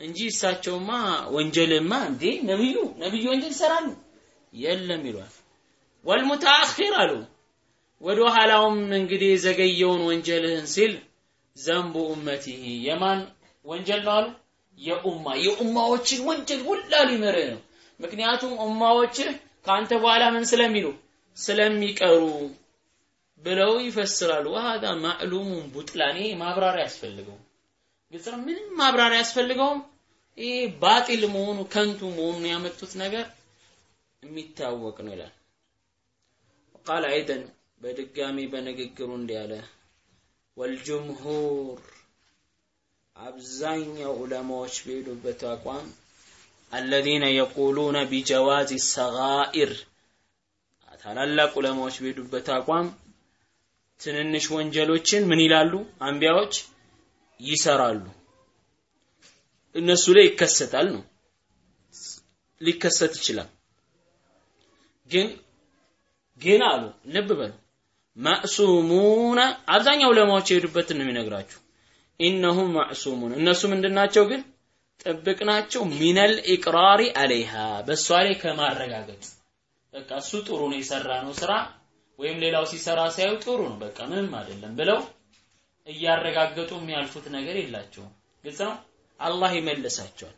እንጂ እሳቸውማ ወንጀልማ እንዴ ነብዩ ነብዩ ወንጀል ይሰራሉ የለም ይሏል። ወልሙተአኺር አሉ ወደ ኋላውም እንግዲህ የዘገየውን ወንጀልህን ሲል ዘንቡ ኡመቲሂ የማን ወንጀል ነው አሉ? የኡማ የኡማዎችን ወንጀል ሁላ ሊምርህ ነው። ምክንያቱም ኡማዎችህ ከአንተ በኋላ ምን ስለሚሉ ስለሚቀሩ ብለው ይፈስራሉ። ወሃዳ ማዕሉሙን ቡጥላን ይሄ ማብራሪያ ያስፈልገው ግልጽ ምንም ማብራሪያ ያስፈልገውም ይሄ ባጢል መሆኑ ከንቱ መሆኑን ያመጡት ነገር የሚታወቅ ነው ይላል። ቃል አይደን በድጋሚ በንግግሩ እንዲህ አለ ወልጅምሁር አብዛኛው ዑለማዎች በሄዱበት አቋም አለዚነ የቁሉነ ቢጀዋዚ ሰጋኢር ታላላቅ ዑለማዎች በሄዱበት አቋም ትንንሽ ወንጀሎችን ምን ይላሉ? አንቢያዎች ይሰራሉ። እነሱ ላይ ይከሰታል ነው ሊከሰት ይችላል። ግን ግን አሉ ልብ በሉ ማዕሱሙነ አብዛኛው ዑለማዎች የሄዱበትን ነው የሚነግራችሁ። ኢነሁም ማዕሱሙን እነሱ ምንድናቸው ግን ጥብቅ ናቸው። ሚነል ኢቅራሪ አለይሃ በእሷ ላይ ከማረጋገጥ በቃ እሱ ጥሩ ነው የሰራ ነው ስራ ወይም ሌላው ሲሰራ ሲያዩ ጥሩ ነው በቃ ምንም አይደለም ብለው እያረጋገጡ የሚያልፉት ነገር የላቸውም። ግልጽ ነው። አላህ ይመልሳቸዋል።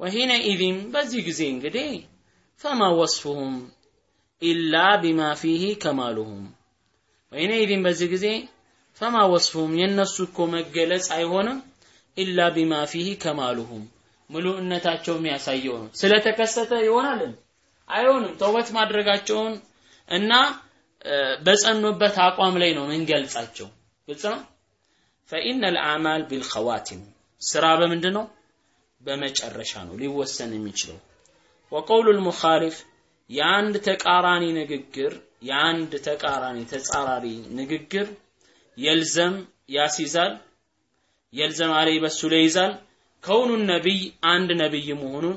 ወሂነ ኢዚን በዚህ ጊዜ እንግዲህ ፈማ ወስፉሁም ኢላ ቢማ ፊሂ ከማሉሁም ወሂነ ኢዚን በዚህ ጊዜ ፈማ ወስፉሁም የእነሱ እኮ መገለጽ አይሆንም ኢላ ቢማ ፊሂ ከማሉሁም ሙሉእነታቸው የሚያሳየው ነው። ስለተከሰተ ይሆናል አይሆንም። ተውበት ማድረጋቸውን እና በጸኑበት አቋም ላይ ነው ምንገልጻቸው። ግልጽ ነው። ፈኢነ ልአዕማል ቢልኸዋቲም ስራ በምንድን ነው? በመጨረሻ ነው ሊወሰን የሚችለው። ወቀውሉ ልሙኻሊፍ የአንድ ተቃራኒ ንግግር የአንድ ተቃራኒ ተጻራሪ ንግግር የልዘም ያስይዛል የልዘም አለይ በሱ ላይ ይዛል ከውኑ ነቢይ አንድ ነቢይ መሆኑን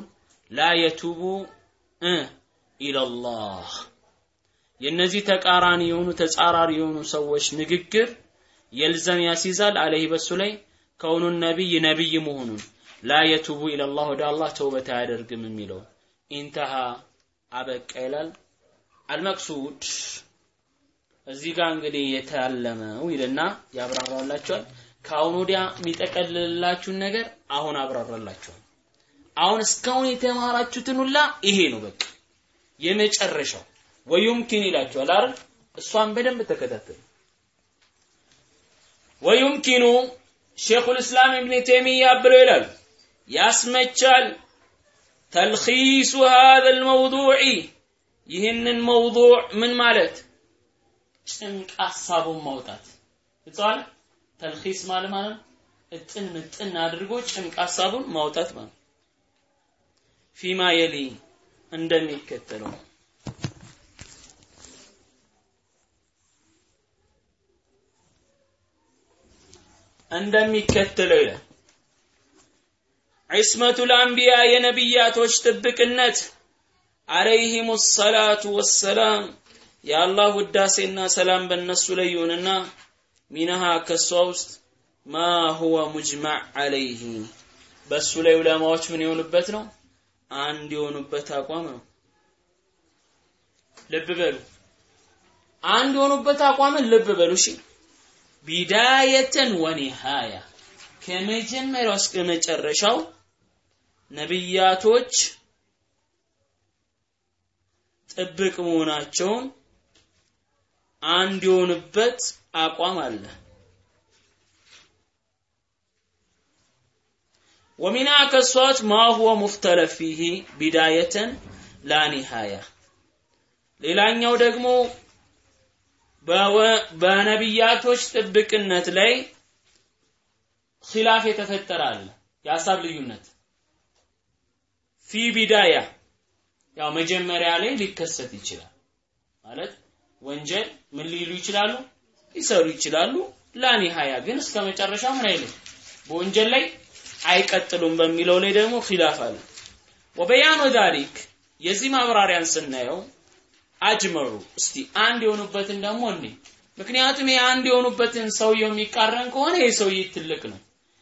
ላ የቱቡ ኢለላህ የነዚህ ተቃራኒ የሆኑ ተጻራሪ የሆኑ ሰዎች ንግግር የልዘም ያስይዛል አለህ በሱ ላይ ከውኑ ነቢይ ነቢይ መሆኑን ላ የቱቡ ኢለላህ ወደ አላህ ተውበት አያደርግም የሚለው ኢንተሃ አበቃ ይላል። አልመቅሱድ እዚህ ጋር እንግዲህ የታለመው ይልና ያብራራላችኋል። ከአሁን ወዲያ የሚጠቀልላችሁን ነገር አሁን አብራራላችኋል። አሁን እስካሁን የተማራችሁትን ሁላ ይሄ ነው በቃ የመጨረሻው ወዩምኪን ይላችኋል አይደል? እሷን በደንብ ተከታተሉ። ወዩምኪኑ ሼኹል እስላም ኢብን ተይሚያ ብለው ይላሉ ያስመቻል ተልኺሱ ሃዘል መውዱዕ ይህንን መውዱዕ ምን ማለት ጭንቅ ሀሳቡን ማውጣት ይጻል ተልኺስ ማለት ማለት እጥን ምጥን አድርጎ ጭንቅ ሀሳቡን ማውጣት ማለት ፊማ የሊ እንደሚከተለው እንደሚከተለው ይላል። ዒስመቱል አንቢያ የነቢያቶች ጥብቅነት አለይሂም ሰላቱ ወሰላም የአላህ ውዳሴና ሰላም በእነሱ ላይ ይሁንና ሚነሃ ከሷ ውስጥ ማ ሁወ ሙጅማዕ አለይህ በእሱ ላይ ዑለማዎች ምን የሆኑበት ነው? አንድ የሆኑበት አቋም ነው። ልብ በሉ። አንድ የሆኑበት አቋምን ልብ በሉ። እሺ። ቢዳየተን ወኒሃያ። ከመጀመሪያው እስከ መጨረሻው ነብያቶች ጥብቅ መሆናቸውን አንድ የሆኑበት አቋም አለ። ወሚና ከሷት ማ ሁወ ሙፍተለፍ ፊሂ ቢዳየተን ላ ኒሃያ። ሌላኛው ደግሞ በነቢያቶች ጥብቅነት ላይ ኺላፍ የተፈጠረ አለ። የሀሳብ ልዩነት ፊ ቢዳያ። ያው መጀመሪያ ላይ ሊከሰት ይችላል። ማለት ወንጀል ምን ሊሉ ይችላሉ ሊሰሩ ይችላሉ። ላኒሃያ ግን እስከ መጨረሻ ምን አይልም? በወንጀል ላይ አይቀጥሉም በሚለው ላይ ደግሞ ኺላፍ አለ። ወበያኑ ዛሊክ የዚህ ማብራሪያን ስናየው አጅመሩ እስቲ አንድ የሆኑበትን ደግሞ እንዴ ምክንያቱም ይሄ አንድ የሆኑበትን ሰውየው የሚቃረን ከሆነ ይሄ ሰውዬ ትልቅ ነው።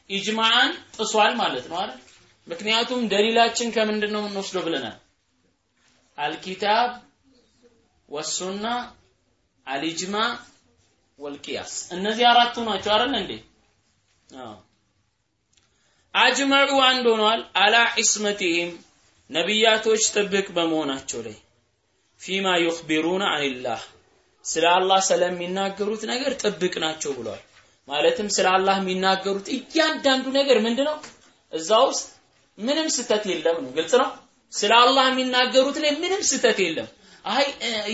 ኢጅማዓን ጥሷል ማለት ነው አይደል? ምክንያቱም ደሊላችን ከምንድን ነው የምንወስደው ብለናል? አልኪታብ ወሱና አልኢጅማ ወልቂያስ እነዚህ አራቱ ናቸው አይደል እንዴ? አጅመዑ አንድ ሆኗል። አላ ዒስመቲሂም ነቢያቶች ጥብቅ በመሆናቸው ላይ። ፊማ ዩኽቢሩነ አንላህ ስለ አላህ ስለሚናገሩት ነገር ጥብቅ ናቸው ብሏል። ማለትም ስለ አላህ የሚናገሩት እያንዳንዱ ነገር ምንድነው? እዛ ውስጥ ምንም ስተት የለም ነው። ግልጽ ነው? ስለ አላህ የሚናገሩት ላይ ምንም ስተት የለም። አይ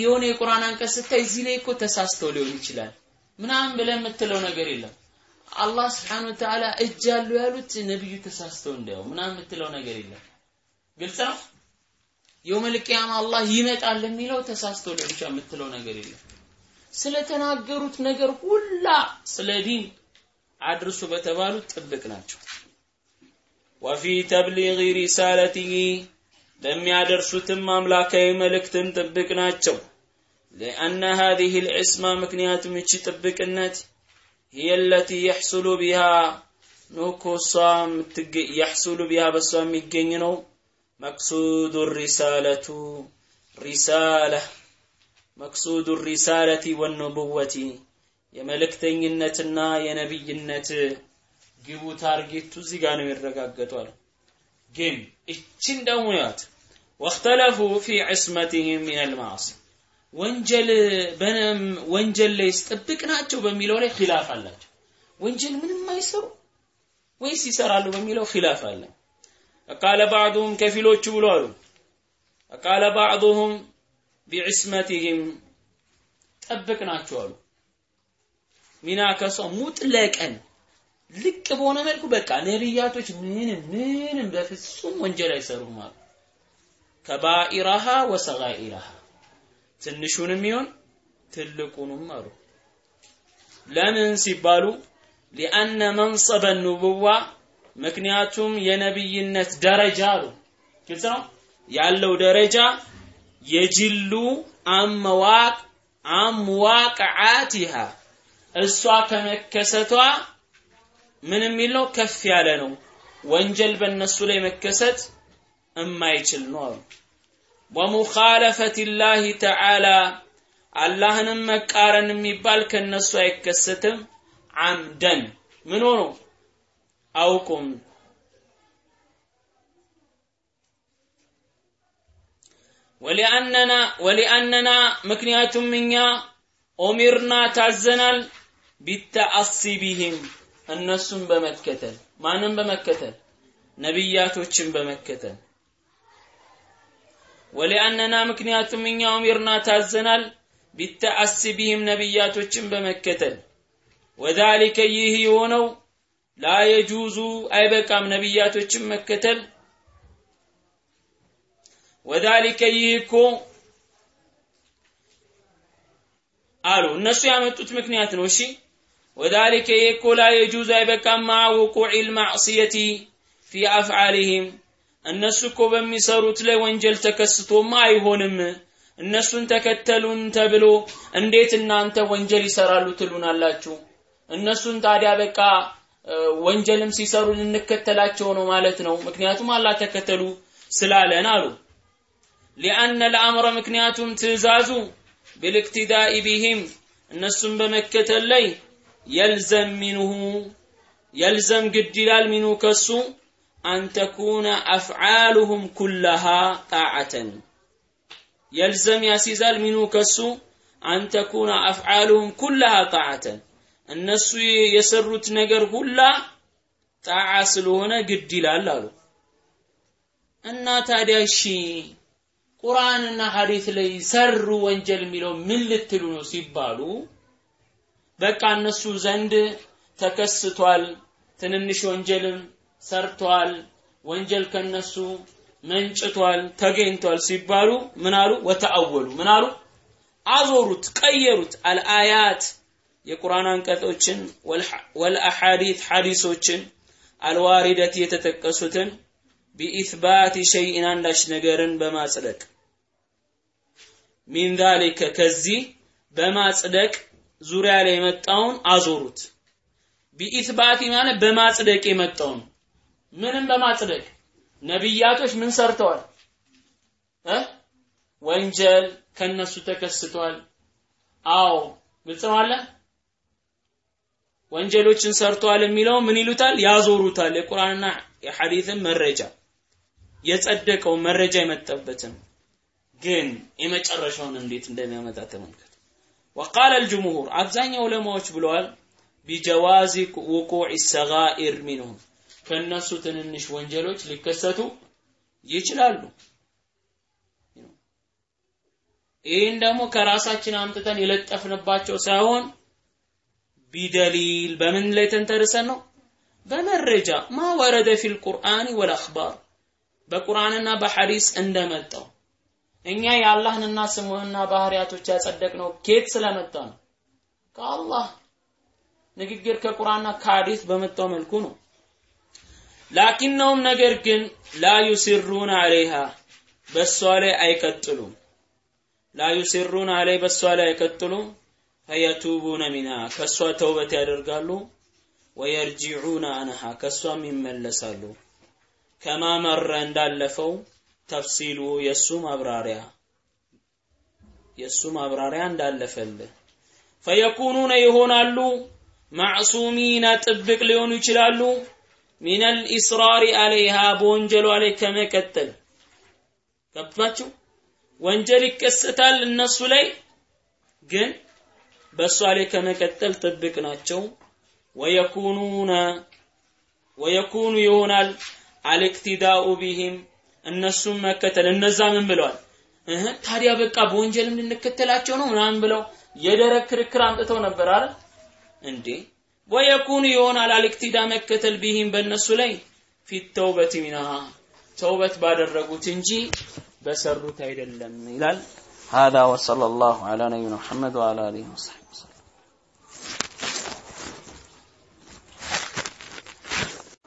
የሆነ የቁርአን አንቀጽ ስታይ እዚህ ላይ እኮ ተሳስተው ሊሆን ይችላል ምናምን ብለህ የምትለው ነገር የለም። አላህ ስብሓን ወተዓላ እጅ ያሉ ያሉት ነቢዩ ተሳስተው እንዳየው ምናምን የምትለው ነገር የለም። ግልጽ ነው? የውመል ቂያማ አላህ ይመጣል የሚለው ተሳስተው ይችላል የምትለው ነገር የለም። ስለተናገሩት ነገር ሁላ ስለ ዲን አድርሱ በተባሉት ጥብቅ ናቸው። ወፊ ተብሊግ ሪሳለቲሂ ለሚያደርሱትም አምላካዊ መልእክትም ጥብቅ ናቸው لأن هذه العصمة مكنيات من تبك النت هي التي يحصل بها نكوصام يحصل بها بسوام الجنينو مقصود الرسالة رسالة. مقصود الرسالة والنبوة. يا ملك تنجنتنا يا نبي النت جيبو تارجيت تزيغانو يرقاق قطول جيم اتشين دمويات واختلفوا في عصمتهم من المعاصي ወንጀል ወንጀል ላይ ጥብቅ ናቸው በሚለው ላይ ኺላፍ አላቸው። ወንጀል ምንም አይሰሩ ወይስ ይሰራሉ በሚለው ኺላፍ አለ። ቃለ ባዕዱሁም ከፊሎቹ ብሎ አሉ። ቃለ ባዕዱሁም ቢዕስመትህም ጠብቅ ናቸው አሉ። ሚና ከሷ ሙጥለቀን ልቅ በሆነ መልኩ በቃ ነብያቶች ምንም ምንም በፍጹም ወንጀል አይሰሩም አሉ። ከባኢራሃ ወሰጋኢራሃ ትንሹንም ይሆን ትልቁንም አሉ። ለምን ሲባሉ ሊአነ መንሰበ ኑቡዋ ምክንያቱም የነብይነት ደረጃ አሉ። ግልጽ ነው? ያለው ደረጃ የጅሉ አመዋቅ አምዋቅዓቲሃ እሷ ከመከሰቷ ምን የሚል ነው ከፍ ያለ ነው። ወንጀል በእነሱ ላይ መከሰት እማይችል ነው አሉ ወሙኻለፈት ላህ ተዓላ አላህንም መቃረን የሚባል ከነሱ አይከሰትም። አምደን ምን ሆኖ አውቁም። ወሊአነና ወሊአነና ምክንያቱም እኛ ኦሚርና ታዘናል። ቢተአሲ ቢህም እነሱን በመከተል ማንም በመከተል? ነቢያቶችን በመከተል ወሊአነና ምክንያቱም እኛ ኡሚርና ታዘናል ቢተአሲ ቢህም ነቢያቶችን በመከተል። ወዛሊከ ይህ የሆነው ላ የጁዙ አይበቃም ነቢያቶችን መከተል። ወዛሊከ ይህ እኮ አሉ። እነሱ ያመጡት ምክንያት ነው። እሺ ወዛሊከ ይህ እኮ ላ አይበቃም ማ ውቁዕ ልማዕስየቲ ፊ አፍዓሊህም እነሱ እኮ በሚሰሩት ላይ ወንጀል ተከስቶማ አይሆንም። እነሱን ተከተሉን ተብሎ እንዴት እናንተ ወንጀል ይሰራሉ ትሉናላችሁ? እነሱን ታዲያ በቃ ወንጀልም ሲሰሩ ልንከተላቸው ነው ማለት ነው። ምክንያቱም አላህ ተከተሉ ስላለን አሉ። ሊአነ ለአምረ ምክንያቱም ትእዛዙ ብልክትዳኢ ቢህም እነሱን በመከተል ላይ የልዘም ሚንሁ የልዘም ግድ ይላል ሚኑ ከሱ أن تكون أفعالهم كلها طاعة يلزم يا سيزال منو كسو أن تكون أفعالهم كلها طاعة الناس يسرت نجر كلا طاعة سلونا قد ላሉ እና ታዲያ እሺ ቁርአንና ሐዲስ ላይ ሰሩ ወንጀል የሚለው ምን ልትሉ ነው ሲባሉ በቃ እነሱ ዘንድ ተከስቷል ትንንሽ ወንጀልም ሰርቷል ወንጀል ከነሱ መንጭቷል ተገኝቷል ሲባሉ ምን አሉ? ወተአወሉ። ምን አዞሩት ቀየሩት። አልአያት የቁርአን አንቀጾችን ወልአሐዲት ሐዲሶችን አልዋሪደት የተጠቀሱትን ቢኢትባት ሸይእን አንዳች ነገርን በማጽደቅ ሚን ዛሊከ ከዚህ በማጽደቅ ዙሪያ ላይ የመጣውን አዞሩት። ቢኢትባቲ ማለት በማጽደቅ የመጣውን ምንም በማጽደቅ ነቢያቶች ምን ሰርተዋል ወንጀል ከነሱ ተከስቷል። አዎ ግልጽ አለ ወንጀሎችን ሰርተዋል የሚለው ምን ይሉታል? ያዞሩታል። የቁርአንና የሐዲስን መረጃ የጸደቀው መረጃ የመጣበትን ግን የመጨረሻውን እንዴት እንደሚያመጣ ተመልከት። ወቃለ አልጅምሁር አብዛኛው ዑለማዎች ብለዋል ቢጀዋዚ ውቁዕ ሰጋኢር ሚንሁም ከነሱ ትንንሽ ወንጀሎች ሊከሰቱ ይችላሉ። ይህን ደግሞ ከራሳችን አምጥተን የለጠፍንባቸው ሳይሆን ቢደሊል በምን ላይ ተንተርሰን ነው? በመረጃ ማ ወረደ ፊል ቁርአን ወልአኽባር በቁርአንና በሐዲስ እንደመጣው እኛ የአላህንና ስሙንና ባህሪያቶች ያጸደቅነው ኬት ስለመጣ ነው? ከአላህ ንግግር ከቁርአንና ከሐዲስ በመጣው መልኩ ነው። ላኪነውም ነገር ግን ላ ዩሲሩን አለይሃ በሷ ላይ አይቀጥሉም። ላ ዩሲሩን አለይ በሷ ላይ አይቀጥሉም። ፈየቱቡነ ሚንሃ ከሷ ተውበት ያደርጋሉ። ወየርጂዑነ አንሃ ከሷም ይመለሳሉ። ከማ መረ እንዳለፈው ተፍሲሉ የሱ ማብራሪያ የሱ ማብራሪያ እንዳለፈልህ ፈየኩኑነ ይሆናሉ ማዕሱሚና ጥብቅ ሊሆኑ ይችላሉ ሚነል ኢስራሪ አለይሃ በወንጀሏ ላይ ከመቀጠል ገብቷቸው ወንጀል ይከሰታል እነሱ ላይ ግን በእሷ ላይ ከመቀጠል ጥብቅ ናቸው። ወየኩኑነ ወየኩኑ ይሆናል አልእክቲዳኡ ቢሂም እነሱም መከተል። እነዛ ምን ብለዋል? እህ ታዲያ በቃ በወንጀልም ልንከተላቸው ነው ምናምን ብለው የደረቅ ክርክር አምጥተው ነበር አይደል እንዴ ወየኩኑ ይሆናል አልእክቲዳ መከተል ቢሂም በእነሱ ላይ ፊት ተውበት ሚንሃ ተውበት ባደረጉት እንጂ በሰሩት አይደለም ይላል هذا وصلى الله على نبينا محمد وعلى اله وصحبه وسلم